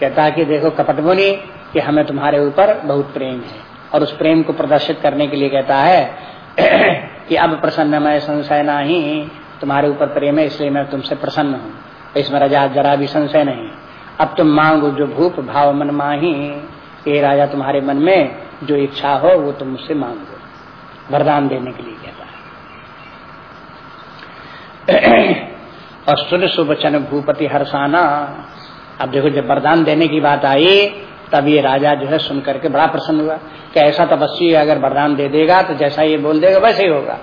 कहता है कि देखो कपट मुनि, कि हमें तुम्हारे ऊपर बहुत प्रेम है। और उस प्रेम को प्रदर्शित करने के लिए कहता है <clears throat> कि अब प्रसन्न मैं संशय नहीं तुम्हारे ऊपर प्रेम है, इसलिए मैं तुमसे प्रसन्न हूँ। इसमें राजा जरा भी संशय नहीं। अब तुम मांगो जो भूप भाव मन माही, ये राजा तुम्हारे मन में जो इच्छा हो, वो तुम मुझसे मांगो। वरदान देने के लिए कहता है। और सुन सुबचन भूपति हरसाना, अब देखो जब वरदान देने की बात आई, तब ये राजा जो है सुन करके बड़ा प्रसन्न हुआ। कि ऐसा तपस्वी अगर वरदान दे देगा तो जैसा ये बोल देगा, वैसे ही होगा।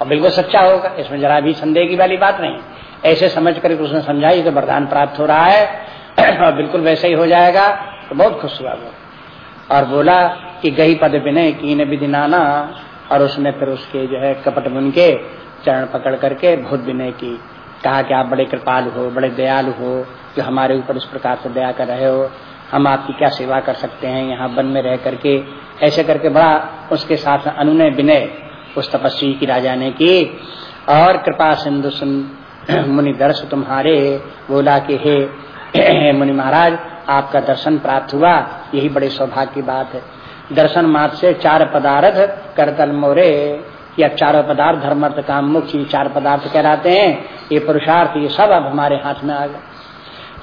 और बिल्कुल सच्चा होगा, इसमें जरा भी संदेह की वाली बात नहीं। ऐसे समझ करके उसने समझाई तो वरदान प्राप्त हो रहा है, <clears throat> और बिल्कुल वैसे ही हो जाएगा तो बहुत खुश हुआ वो। और बोला कि गही पद विनय की न विधि नाना, और उसने फिर उसके जो है कपट बुन के चरण पकड़ करके बहुत विनय की कहा कि आप बड़े कृपालु हो, बड़े दयालु हो, जो हमारे ऊपर इस प्रकार से दया कर रहे हो, हम आपकी क्या सेवा कर सकते हैं? यहाँ वन में रह करके, ऐसे करके बड़ा उसके साथ अनुनय विनय उस तपस्वी की राजा ने की, और कृपा सिंधु <clears throat> मुनि दर्श तुम्हारे, बोला कि हे, <clears throat> मुनि महाराज, आपका दर्शन प्राप्त हुआ, यही बड़े सौभाग्य की बात है। दर्शन मात्र से चार पदार्थ करतल मोरे। या चारों पदार्थ धर्म काम मुख्य चार पदार्थ कहलाते हैं, ये पुरुषार्थ, ये सब अब हमारे हाथ में आ गए।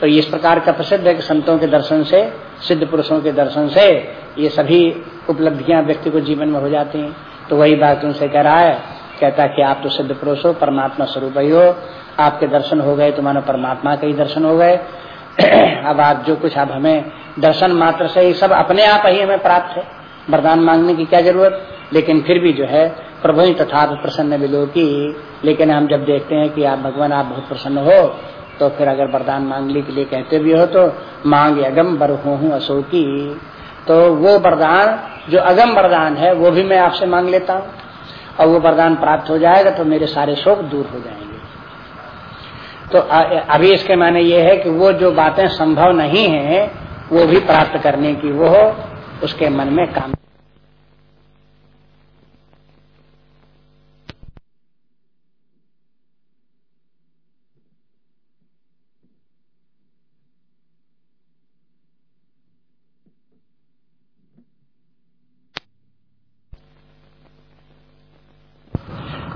तो इस प्रकार का प्रसिद्ध है कि संतों के दर्शन से, सिद्ध पुरुषों के दर्शन से, ये सभी उपलब्धियाँ व्यक्ति को जीवन में हो जाती हैं। तो वही बात उनसे कह रहा है, कहता कि आप तो सिद्ध पुरुष हो, परमात्मा स्वरूप ही हो। आपके दर्शन हो गए तुम्हारे परमात्मा के ही दर्शन हो गए। <clears throat> अब आप जो कुछ, अब हमें दर्शन मात्र से ही सब अपने आप ही हमें प्राप्त है। वरदान मांगने की क्या ज़रूरत? लेकिन फिर भी जो है, प्रभु ही तथा प्रसन्न विलो की, लेकिन हम जब देखते हैं कि आप भगवान, आप बहुत प्रसन्न हो तो फिर अगर वरदान मांगने के लिए कहते भी हो तो मांग अगम बर हूँ अशोकी तो वो वरदान, जो अगम वरदान है, वो भी मैं आपसे मांग लेता हूँ। और वो वरदान प्राप्त हो जाएगा तो मेरे सारे शोक दूर हो जाएँगे। तो अभी इसके माने ये है कि वो जो बातें संभव नहीं है, वो भी प्राप्त करने की वो उसके मन में काम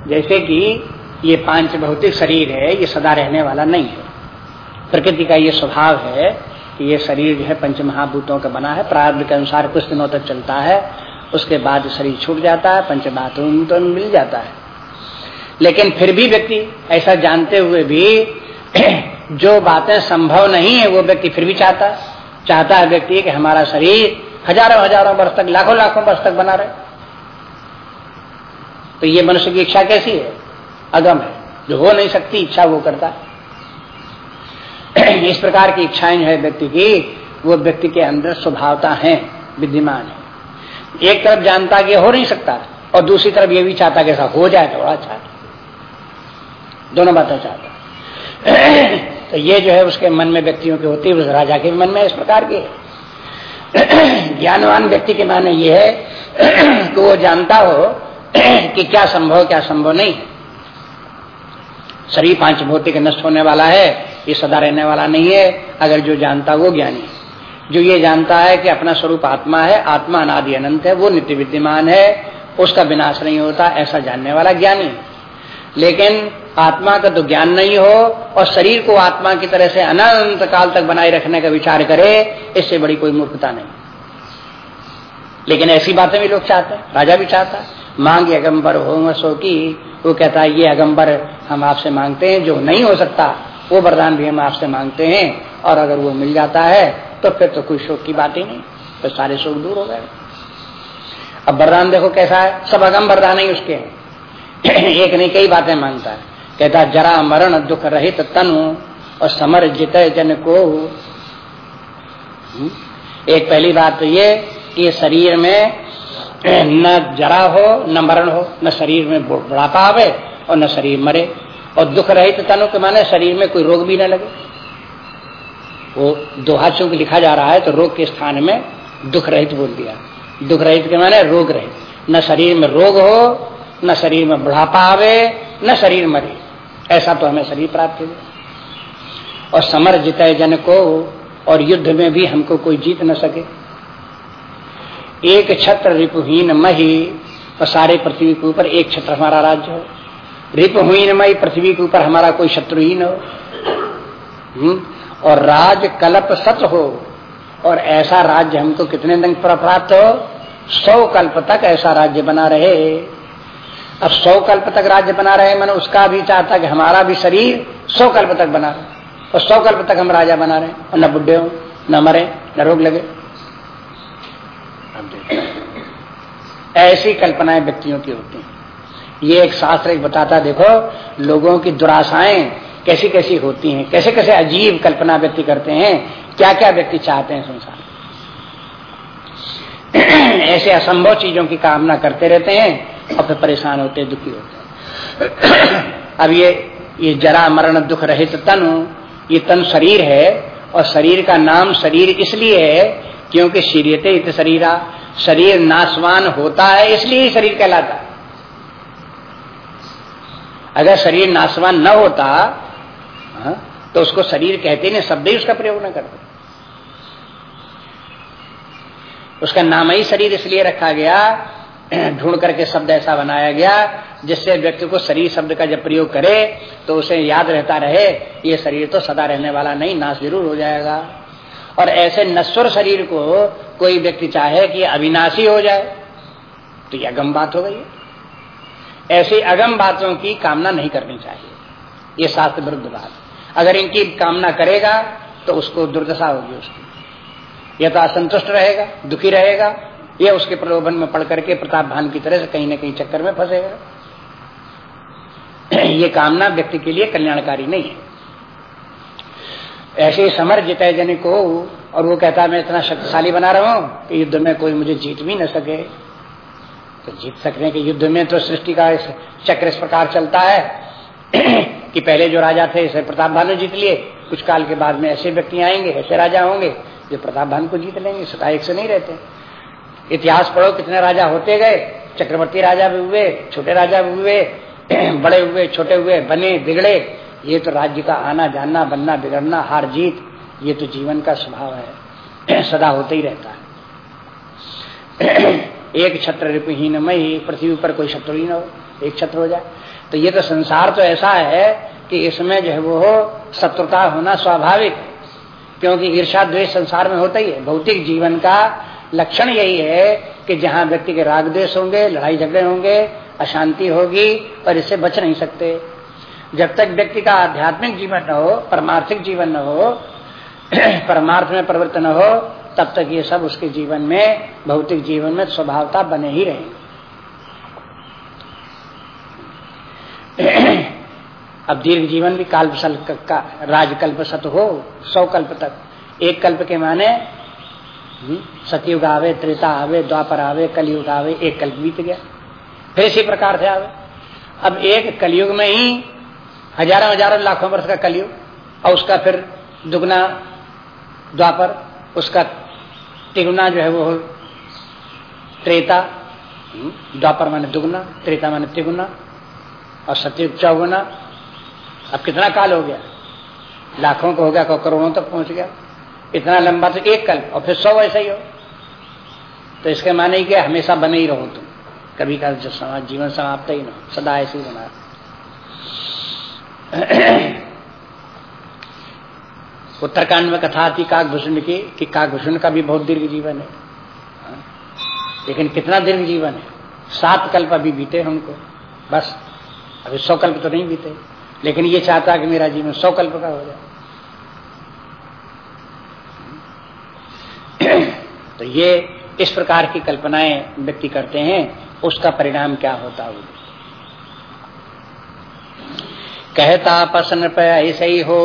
जैसे कि ये पाँच भौतिक शरीर है, ये सदा रहने वाला नहीं है। प्रकृति का ये स्वभाव है कि ये शरीर जो है पंच महाभूतों का बना है। प्रारब्ध के अनुसार कुछ दिनों तक चलता है, उसके बाद शरीर छूट जाता है पंच महाभूत तो मिल जाता है। लेकिन फिर भी व्यक्ति ऐसा जानते हुए भी <clears throat> जो बातें संभव नहीं है, वो व्यक्ति फिर भी चाहता चाहता है व्यक्ति कि हमारा शरीर हज़ारों हज़ारों वर्ष तक, लाखों लाखों वर्ष तक बना रहे। तो ये मनुष्य की इच्छा कैसी है? अगम है। जो हो नहीं सकती, इच्छा वो करता है। इस प्रकार की इच्छाएँ जो है व्यक्ति की, वो व्यक्ति के अंदर स्वभावता है, विद्यमान है। एक तरफ़ जानता कि हो नहीं सकता और दूसरी तरफ़ ये भी चाहता कि ऐसा हो जाए तो बड़ा अच्छा दोनों बातें चाहता तो ये जो है उसके मन में व्यक्तियों की होती है, उस राजा के मन में इस प्रकार की ज्ञानवान व्यक्ति के माने ये है कि वो जानता हो <clears throat> कि क्या संभव क्या संभव नहीं। है शरीर पाँच भौतिक नष्ट होने वाला है, ये सदा रहने वाला नहीं है, अगर जो जानता वो ज्ञानी है। जो ये जानता है कि अपना स्वरूप आत्मा है, आत्मा अनादि अनंत है, वो नित्य विद्यमान है, उसका विनाश नहीं होता, ऐसा जानने वाला ज्ञानी लेकिन आत्मा का तो ज्ञान नहीं हो, और शरीर को आत्मा की तरह से अनंत काल तक बनाए रखने का विचार करे, इससे बड़ी कोई मूर्खता नहीं। लेकिन ऐसी बातें भी लोग चाहते हैं, राजा भी चाहता है। मांग अगम्बर हो सो की, वो कहता है, ये अगम्बर हम आपसे मांगते हैं, जो नहीं हो सकता, वो वरदान भी हम आपसे मांगते हैं, और अगर वो मिल जाता है तो फिर तो कोई शोक की बात ही नहीं तो सारे शोक दूर हो गए। अब वरदान देखो कैसा है, सब अगम वरदान ही उसके हैं। <clears throat> एक नहीं कई बातें माँगता है। कहता जरा मरण दुख रहित तनु, और समर जित जन को। हम्म? एक पहली बात तो ये कि शरीर में, न जरा हो, न मरण हो, न शरीर में बुढ़ापा आवे और न शरीर मरे। और दुख रहित तनु के माने शरीर में कोई रोग भी न लगे। वो दोहा चूँकि लिखा जा रहा है तो रोग के स्थान में दुख रहित बोल दिया। दुख रहित के माने रोग रहित। न शरीर में रोग हो, न शरीर में बुढ़ापा आवे, न शरीर मरे। ऐसा तो हमें शरीर प्राप्त हो और समर जितय जन को, और युद्ध में भी हमको कोई जीत न सके। एक छत्र रिपुहीन मही और सारे पृथ्वी के ऊपर एक छत्र हमारा राज्य हो। रिपुहीन मई पृथ्वी के ऊपर हमारा कोई शत्रु शत्रुहीन हो। हम्म? और राज कल्प सत हो, और ऐसा राज्य हमको कितने दिन पर प्राप्त हो? सौ कल्प तक ऐसा राज्य बना रहे। अब सौ कल्प तक राज्य बना रहे, मैंने उसका भी चाहता कि हमारा भी शरीर सौ कल्प तक बना रहे। और सौ कल्प तक हम राजा बना रहे और न बुढ़े हो, न मरे, न रोग लगे। अब देखो ऐसी कल्पनाएँ व्यक्तियों की होती हैं। ये एक शास्त्र एक बताता देखो, लोगों की दुराशाएँ कैसी कैसी होती हैं कैसे कैसे अजीब कल्पना व्यक्ति करते हैं क्या क्या व्यक्ति चाहते हैं संसार <clears throat> ऐसे असंभव चीज़ों की कामना करते रहते हैं और फिर परेशान होते, दुखी होते <clears throat> अब ये ये जरा मरण दुख रहित तन, ये तन शरीर है और शरीर का नाम शरीर इसलिए है क्योंकि शरीरते इत शरीरा, शरीर नाशवान होता है, इसलिए ही शरीर कहलाता है। अगर शरीर नाशवान न होता तो उसको शरीर कहते नहीं, शब्द ही उसका प्रयोग न करते। उसका नाम ही शरीर इसलिए रखा गया, ढूंढ करके शब्द ऐसा बनाया गया, जिससे व्यक्ति को शरीर शब्द का जब प्रयोग करे तो उसे याद रहता रहे, ये शरीर तो सदा रहने वाला नहीं, नाश ज़रूर हो जाएगा। और ऐसे नश्वर शरीर को कोई व्यक्ति चाहे कि अविनाशी हो जाए तो यह अगम बात हो गई ऐसी अगम बातों की कामना नहीं करनी चाहिए। ये शास्त्र विरुद्ध बात। अगर इनकी कामना करेगा तो उसको दुर्दशा होगी उसकी। यह तो असंतुष्ट रहेगा, दुखी रहेगा यह उसके प्रलोभन में पड़ करके प्रताप भान की तरह से कहीं ना कहीं चक्कर में फंसेगा। <clears throat> ये कामना व्यक्ति के लिए कल्याणकारी नहीं है। ऐसे ही समर जितय जन को, और वो कहता, मैं इतना शक्तिशाली बना रहा हूँ कि युद्ध में कोई मुझे जीत भी न सके। तो जीत सकने के युद्ध में तो सृष्टि का इस चक्र इस प्रकार चलता है <clears throat> कि पहले जो राजा थे, इसे प्रताप भानु जीत लिए। कुछ काल के बाद में ऐसे व्यक्ति आएँगे, ऐसे राजा होंगे, जो प्रताप भानु को जीत लेंगे सदा एक से नहीं रहते। इतिहास पढ़ो, कितने राजा होते गए। चक्रवर्ती राजा भी हुए, छोटे राजा भी हुए, <clears throat> बड़े हुए, छोटे हुए, बने, बिगड़े। ये तो राज्य का आना, जानना, बनना, बिगड़ना, हार जीत, ये तो जीवन का स्वभाव है। <clears throat> सदा होते ही रहता है। <clears throat> एक छत्र रिपहीन मई, पृथ्वी पर कोई शत्रु ही न हो, एक छत्र हो जाए। तो ये तो संसार तो ऐसा है कि इसमें जो है वो शत्रुता होना स्वाभाविक क्योंकि ईर्षा द्वेष संसार में होता ही है। भौतिक जीवन का लक्षण यही है कि जहाँ व्यक्ति के राग द्वेष होंगे, लड़ाई झगड़े होंगे, अशांति होगी और इससे बच नहीं सकते। जब तक व्यक्ति का आध्यात्मिक जीवन न हो परमार्थिक जीवन न हो <clears throat> परमार्थ में प्रवृत्त न हो तब तक ये सब उसके जीवन में भौतिक जीवन में स्वभावता बने ही रहेंगे। <clears throat> अब दीर्घ जीवन भी काल्प का राजकल्प सत हो सौ कल्प तक। एक कल्प के माने हम्म, सतयुग आवे त्रेता आवे द्वापर आवे कलयुग आवे एक कल्प बीत गया। फिर इसी प्रकार से आवे। अब एक कलयुग में ही हज़ारों हज़ारों लाखों वर्ष का कलयुग, और उसका फिर दुगना द्वापर, उसका तिगुना जो है वो त्रेता, द्वापर माने दुगना, त्रेता माने तिगुना, और सतयुग चौगुना। अब कितना काल हो गया? लाखों को हो गया करोड़ों तक पहुँच गया। इतना लंबा तो एक कल और फिर सौ ऐसा ही हो। तो इसके माने कि हमेशा बने ही रहो तुम। कभी का समाज जीवन समाप्त ही ना सदा ऐसे ही बना <coughs> उत्तरकांड में कथा आती काकभूषण की, कि काकभूषण का भी बहुत दीर्घ जीवन है। लेकिन कितना दीर्घ जीवन है? सात कल्प अभी बीते हैं उनको बस, अभी सौ कल्प तो नहीं बीते। लेकिन ये चाहता कि मेरा जीवन सौ कल्प का हो जाए। <coughs> तो ये इस प्रकार की कल्पनाएँ व्यक्ति करते हैं, उसका परिणाम क्या होता है कहता पसन पे ऐसे ही हो।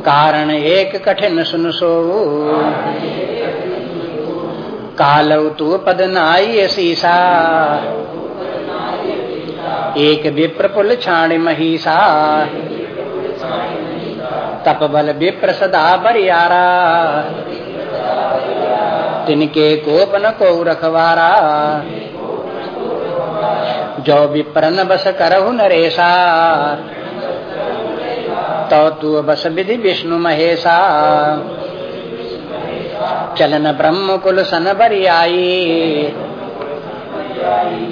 कारण एक कठिन सुन सो। काल तू पद नाई शीशा एक विप्र पुल छाण महिषा तप बल विप्र सदा बरियारा। तिनके कोपन को रखवारा। जो विप्रन बस करहु नरेशा तो तू बस विधि विष्णु महेशा चलन ब्रह्म कुल सन बरियाई।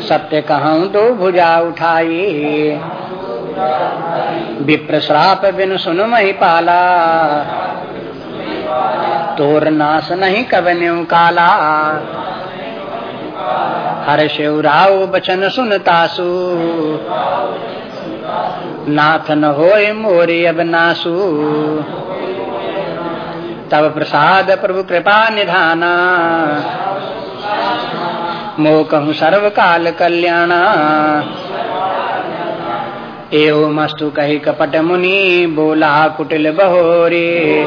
सत्य कहूँ तो भुजा उठाई। विप्र श्राप बिन सुन मही पाला। तोर नाश नहीं कबन्यू काला। हर शिवराव बचन सुनतासु नाथ न हो मोरे अब नासु। तब प्रसाद प्रभु कृपा निधाना। मोकहु सर्व काल कल्याणा। एवं मस्तु कही कपट मुनि, बोला कुटिल बहोरे।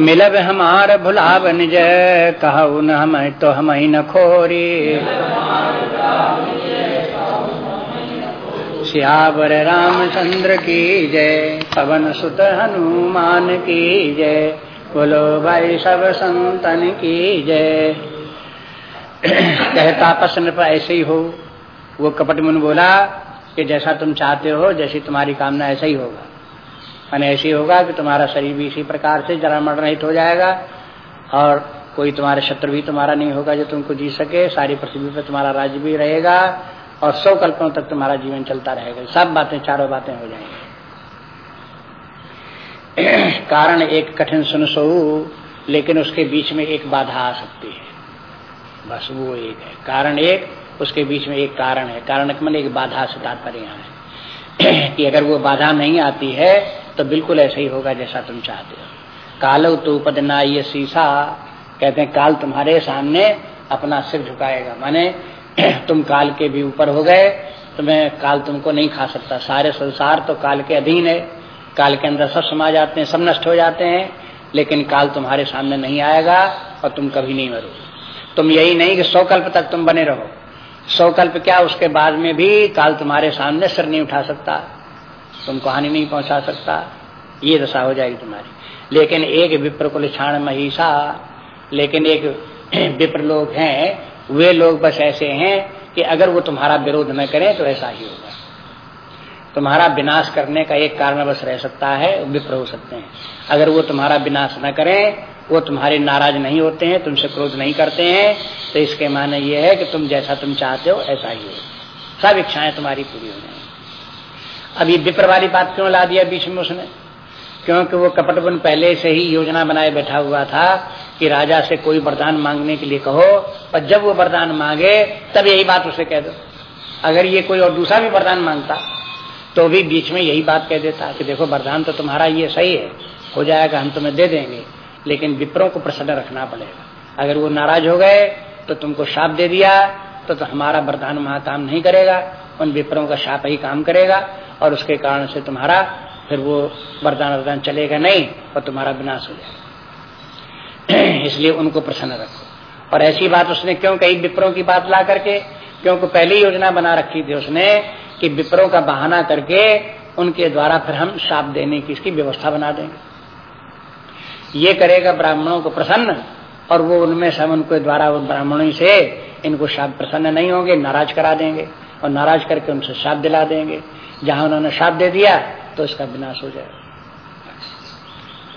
मिलब हमार भुलाव निज कहु न हम तो हम ही न खोरी। सियावर रामचंद्र की जय, पवन सुत हनुमान की जय, बोलो भाई सब संतन की जय। कहता प्रश्न पर ऐसे ही हो। वो कपट मुन बोला कि जैसा तुम चाहते हो, जैसी तुम्हारी कामना ऐसा ही होगा। मैंने ऐसे होगा कि तुम्हारा शरीर भी इसी प्रकार से जरा मरण रहित हो जाएगा, और कोई तुम्हारे शत्रु भी तुम्हारा नहीं होगा जो तुमको जी सके। सारी पृथ्वी पर तुम्हारा राज्य भी रहेगा, और सौ कल्पों तक तुम्हारा जीवन चलता रहेगा। सब बातें, चारों बातें हो जाएँगी। <clears throat> कारण एक कठिन सुन सो लेकिन उसके बीच में एक बाधा आ सकती है। बस वो एक है। कारण एक, उसके बीच में एक कारण है। कारण मन एक बाधा से तात्पर्य है। <clears throat> कि अगर वो बाधा नहीं आती है तो बिल्कुल ऐसा ही होगा जैसा तुम चाहते हो। कालो तो उपदना ये शीशा कहते हैं, काल तुम्हारे सामने अपना सिर झुकाएगा। माने, <clears throat> तुम काल के भी ऊपर हो गए तुम्हें काल तुमको नहीं खा सकता। सारे संसार तो काल के अधीन है। काल के अंदर सब समा जाते हैं, सब नष्ट हो जाते हैं, लेकिन काल तुम्हारे सामने नहीं आएगा और तुम कभी नहीं मरोगे। तुम यही नहीं कि सौ कल्प तक तुम बने रहो। सौ कल्प क्या, उसके बाद में भी काल तुम्हारे सामने सिर नहीं उठा सकता। तुमको हानि नहीं पहुँचा सकता। ये दशा हो जाएगी तुम्हारी। लेकिन एक विप्र कुल छाण महिषा, लेकिन एक <clears throat> विप्र लोग हैं, वे लोग बस ऐसे हैं कि अगर वो तुम्हारा विरोध न करें तो ऐसा ही होगा। तुम्हारा विनाश करने का एक कारण बस रह सकता है, विप्र हो सकते हैं। अगर वो तुम्हारा विनाश न करें, वो तुम्हारे नाराज़ नहीं होते हैं, तुमसे क्रोध नहीं करते हैं तो इसके माने ये है कि तुम जैसा तुम चाहते हो, ऐसा ही हो सब इच्छाएँ तुम्हारी पूरी हो जाएँगी। अब ये विप्र वाली बात क्यों ला दिया बीच में उसने? क्योंकि वो कपटबन पहले से ही योजना बनाए बैठा हुआ था कि राजा से कोई वरदान मांगने के लिए कहो और जब वो वरदान मांगे तब यही बात उसे कह दो। अगर ये कोई और दूसरा भी वरदान माँगता तो भी बीच में यही बात कह देता कि देखो वरदान तो तुम्हारा ये सही है। हो जाएगा हम तुम्हें दे देंगे लेकिन विप्रों को प्रसन्न रखना पड़ेगा। अगर वो नाराज़ हो गए तो तुमको शाप दे दिया तो, तो हमारा वरदान वहाँ काम नहीं करेगा उन विप्रों का शाप ही काम करेगा। और उसके कारण से तुम्हारा फिर वो वरदान वरदान चलेगा नहीं और तुम्हारा विनाश हो जाएगा। <clears throat> इसलिए उनको प्रसन्न रखो। और ऐसी बात उसने क्यों कही? विप्रों की बात ला करके, क्योंकि पहली योजना बना रखी थी उसने कि विप्रों का बहाना करके उनके द्वारा फिर हम साप देने की इसकी व्यवस्था बना देंगे। ये करेगा ब्राह्मणों को प्रसन्न, और वो उनमें सब उनके द्वारा उन ब्राह्मणों से इनको शाप प्रसन्न नहीं होंगे, नाराज़ करा देंगे और नाराज़ करके उनसे साप दिला देंगे। जहाँ उन्होंने शाप दे दिया तो इसका विनाश हो जाएगा।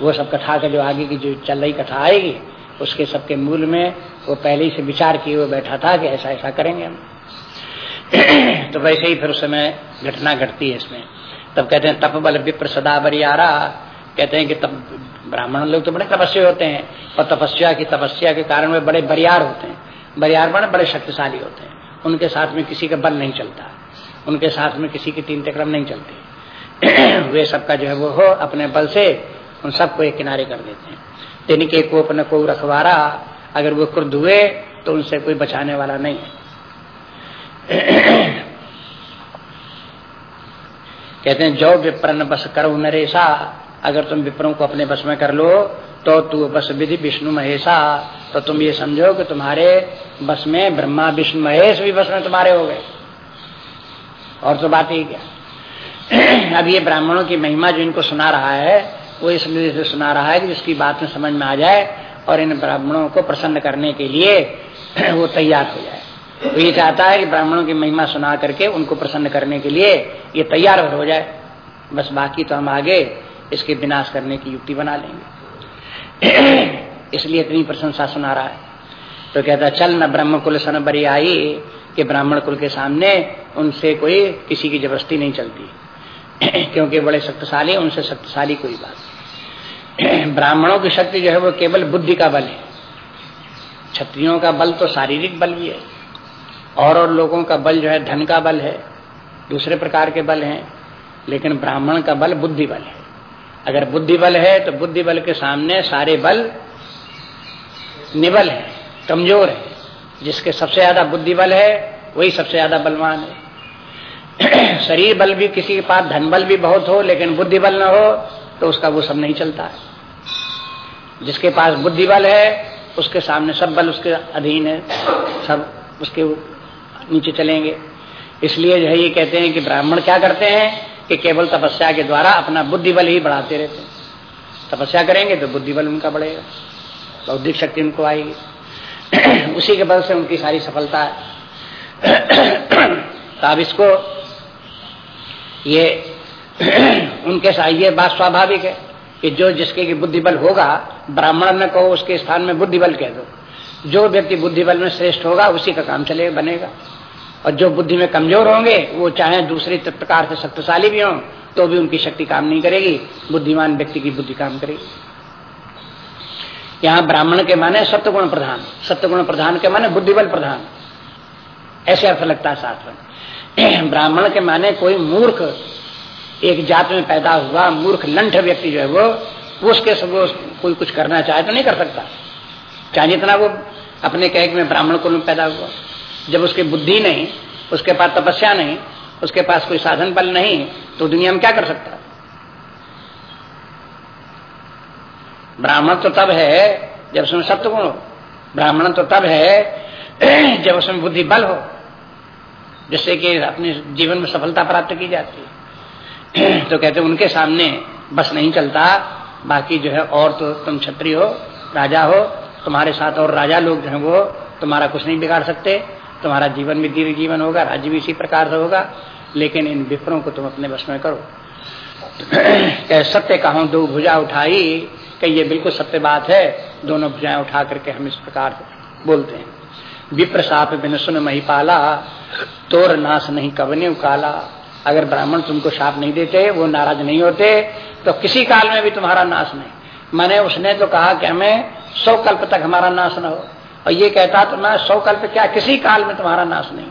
वो सब कथा का जो आगे की जो चल रही कथा आएगी, उसके सबके मूल में वो पहले ही से विचार किए हुए बैठा था कि ऐसा ऐसा करेंगे हम। <clears throat> तो वैसे ही फिर उस समय घटना घटती है इसमें। तब कहते हैं, तप बल विप्र सदा बरियारा। कहते हैं कि तब ब्राह्मण लोग तो बड़े तपस्या होते हैं, और तपस्या की तपस्या के कारण वे बड़े बरियार होते हैं। बरियार बड़े बड़े शक्तिशाली होते हैं। उनके साथ में किसी का बल नहीं चलता। उनके साथ में किसी की तीन तक्रम नहीं चलती। <clears throat> वे सबका जो है वो हो, अपने बल से उन सबको एक किनारे कर देते हैं। जिनके को अपने को रखवारा, अगर वो क्रुद्ध हुए तो उनसे कोई बचाने वाला नहीं है। <clears throat> कहते हैं, जो विप्रन बस करो नरेशा, अगर तुम विप्रों को अपने बस में कर लो तो तू बस विधि विष्णु महेशा तो तुम ये समझो कि तुम्हारे बस में ब्रह्मा, विष्णु, महेश भी बस में तुम्हारे हो गए। और तो बात ही क्या? <clears throat> अब ये ब्राह्मणों की महिमा जो इनको सुना रहा है, वो इसलिए से सुना रहा है कि जिसकी बात में समझ में आ जाए और इन ब्राह्मणों को प्रसन्न करने के लिए <clears throat> वो तैयार हो जाए। तो ये चाहता है कि ब्राह्मणों की महिमा सुना करके उनको प्रसन्न करने के लिए ये तैयार हो जाए। बस बाकी तो हम आगे इसके विनाश करने की युक्ति बना लेंगे। <clears throat> इसलिए इतनी प्रशंसा सुना रहा है। तो कहता, चल न ब्रह्म कुल सन बरी आई कि ब्राह्मण कुल के सामने उनसे कोई किसी की जबरस्ती नहीं चलती। <clears throat> क्योंकि बड़े शक्तिशाली उनसे शक्तिशाली कोई बात <clears throat> ब्राह्मणों की शक्ति जो है वो केवल बुद्धि का बल है। क्षत्रियों का बल तो शारीरिक बल भी है। और और लोगों का बल जो है धन का बल है, दूसरे प्रकार के बल हैं, लेकिन ब्राह्मण का बल बुद्धि बल है। अगर बुद्धि बल है तो बुद्धि बल के सामने सारे बल निबल है, कमज़ोर है। जिसके सबसे ज़्यादा बुद्धि बल है, वही सबसे ज़्यादा बलवान है। <clears throat> शरीर बल भी किसी के पास, धन बल भी बहुत हो, लेकिन बुद्धि बल न हो तो उसका वो सब नहीं चलता है। जिसके पास बुद्धि बल है, उसके सामने सब बल उसके अधीन है, सब उसके नीचे चलेंगे। इसलिए जो है ये कहते हैं कि ब्राह्मण क्या करते हैं कि केवल तपस्या के द्वारा अपना बुद्धि बल ही बढ़ाते रहते हैं। तपस्या करेंगे तो बुद्धि बल उनका बढ़ेगा, बौद्धिक शक्ति उनको आएगी। <clears throat> उसी के बल से उनकी सारी सफलता है। <clears throat> तो अब इसको ये <clears throat> उनके साथ ये बात स्वाभाविक है कि जो जिसके की बुद्धि बल होगा, ब्राह्मण न कहो उसके स्थान में बुद्धि बल कह दो। जो व्यक्ति बुद्धि बल में श्रेष्ठ होगा, उसी का काम चले बनेगा। और जो बुद्धि में कमज़ोर होंगे, वो चाहे दूसरी प्रकार से शक्तिशाली भी हों तो भी उनकी शक्ति काम नहीं करेगी। बुद्धिमान व्यक्ति की बुद्धि काम करेगी। यहाँ ब्राह्मण के माने सत्यगुण प्रधान। सत्यगुण प्रधान के माने बुद्धिबल प्रधान। ऐसे अर्थ लगता है साथ में। <clears throat> ब्राह्मण के माने कोई मूर्ख एक जात में पैदा हुआ, मूर्ख लंठ व्यक्ति जो है वो उसके सब कोई कुछ करना चाहे तो नहीं कर सकता। चाहे जितना वो अपने कैक में ब्राह्मण कुल में पैदा हुआ। जब उसकी बुद्धि नहीं, उसके पास तपस्या नहीं, उसके पास कोई साधन बल नहीं तो दुनिया में क्या कर सकता? ब्राह्मण तो तब है जब उसमें सत्य गुण हो। ब्राह्मण तो तब है <clears throat> जब उसमें बुद्धि बल हो। जिससे कि अपने जीवन में सफलता प्राप्त की जाती है। <clears throat> तो कहते उनके सामने बस नहीं चलता, बाकी जो है और तो तुम छत्री हो, राजा हो, तुम्हारे साथ और राजा लोग जो है वो तुम्हारा कुछ नहीं बिगाड़ सकते, तुम्हारा जीवन भी दीर्घ जीवन होगा, राज्य भी इसी प्रकार से होगा, लेकिन इन विप्रों को तुम अपने बस में करो। <clears throat> कह, सत्य कहा, दो भुजा उठाई कि ये बिल्कुल सत्य बात है, दोनों भुजाएँ उठा करके हम इस प्रकार बोलते हैं। विप्र साप बिन सुन मही पाला, तोर नाश नहीं कबने उकाला। अगर ब्राह्मण तुमको शाप नहीं देते, वो नाराज़ नहीं होते तो किसी काल में भी तुम्हारा नाश नहीं। मैंने उसने तो कहा कि हमें सौ कल्प तक हमारा नाश न हो। और ये कहता तो मैं सौ कल्प क्या किसी काल में तुम्हारा नाश नहीं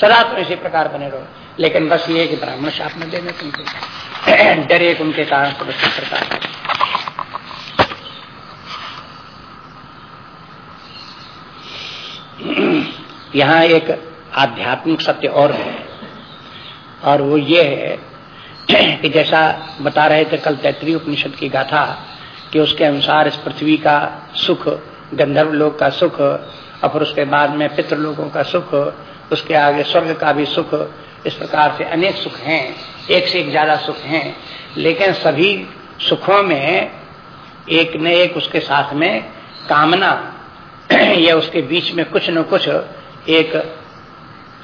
सदा तुम इसी प्रकार बने रहो। लेकिन बस ये कि ब्राह्मण शाप न देने तुमको। <clears throat> डरे उनके कारण तो बस प्रकार यहाँ एक आध्यात्मिक सत्य और है। और वो ये है कि जैसा बता रहे थे कल तैतरी उपनिषद की गाथा कि उसके अनुसार इस पृथ्वी का सुख, गंधर्व लोग का सुख और फिर उसके बाद में पितृ लोगों का सुख, उसके आगे स्वर्ग का भी सुख, इस प्रकार से अनेक सुख हैं, एक से एक ज़्यादा सुख हैं। लेकिन सभी सुखों में एक न एक उसके साथ में कामना <clears throat> या उसके बीच में कुछ न कुछ एक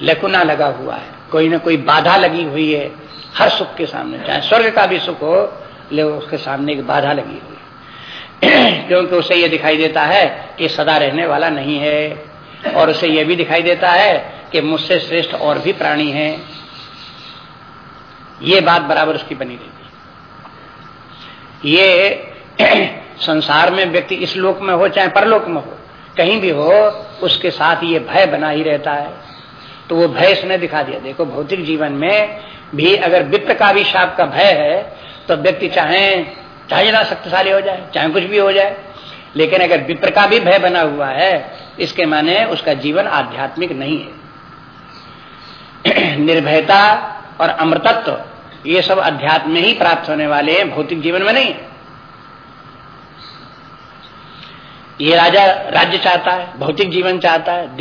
लकुना लगा हुआ है। कोई ना कोई बाधा लगी हुई है, हर सुख के सामने। चाहे स्वर्ग का भी सुख हो, ले उसके सामने एक बाधा लगी हुई है। <clears throat> क्योंकि उसे ये दिखाई देता है कि सदा रहने वाला नहीं है, और उसे ये भी दिखाई देता है कि मुझसे श्रेष्ठ और भी प्राणी है। ये बात बराबर उसकी बनी रहती ये <clears throat> संसार में व्यक्ति इस लोक में हो, चाहे परलोक में हो कहीं भी हो, उसके साथ ये भय बना ही रहता है। तो वो भय इसने दिखा दिया। देखो, भौतिक जीवन में भी अगर वित्त का भी शाप का भय है तो व्यक्ति चाहे चाहे जना शक्तिशाली हो जाए, चाहे कुछ भी हो जाए, लेकिन अगर विप्र का भी भय बना हुआ है, इसके माने उसका जीवन आध्यात्मिक नहीं है। <clears throat> निर्भयता और अमृतत्व ये सब अध्यात्म में ही प्राप्त होने वाले हैं, भौतिक जीवन में नहीं। ये राजा राज्य चाहता है भौतिक जीवन चाहता है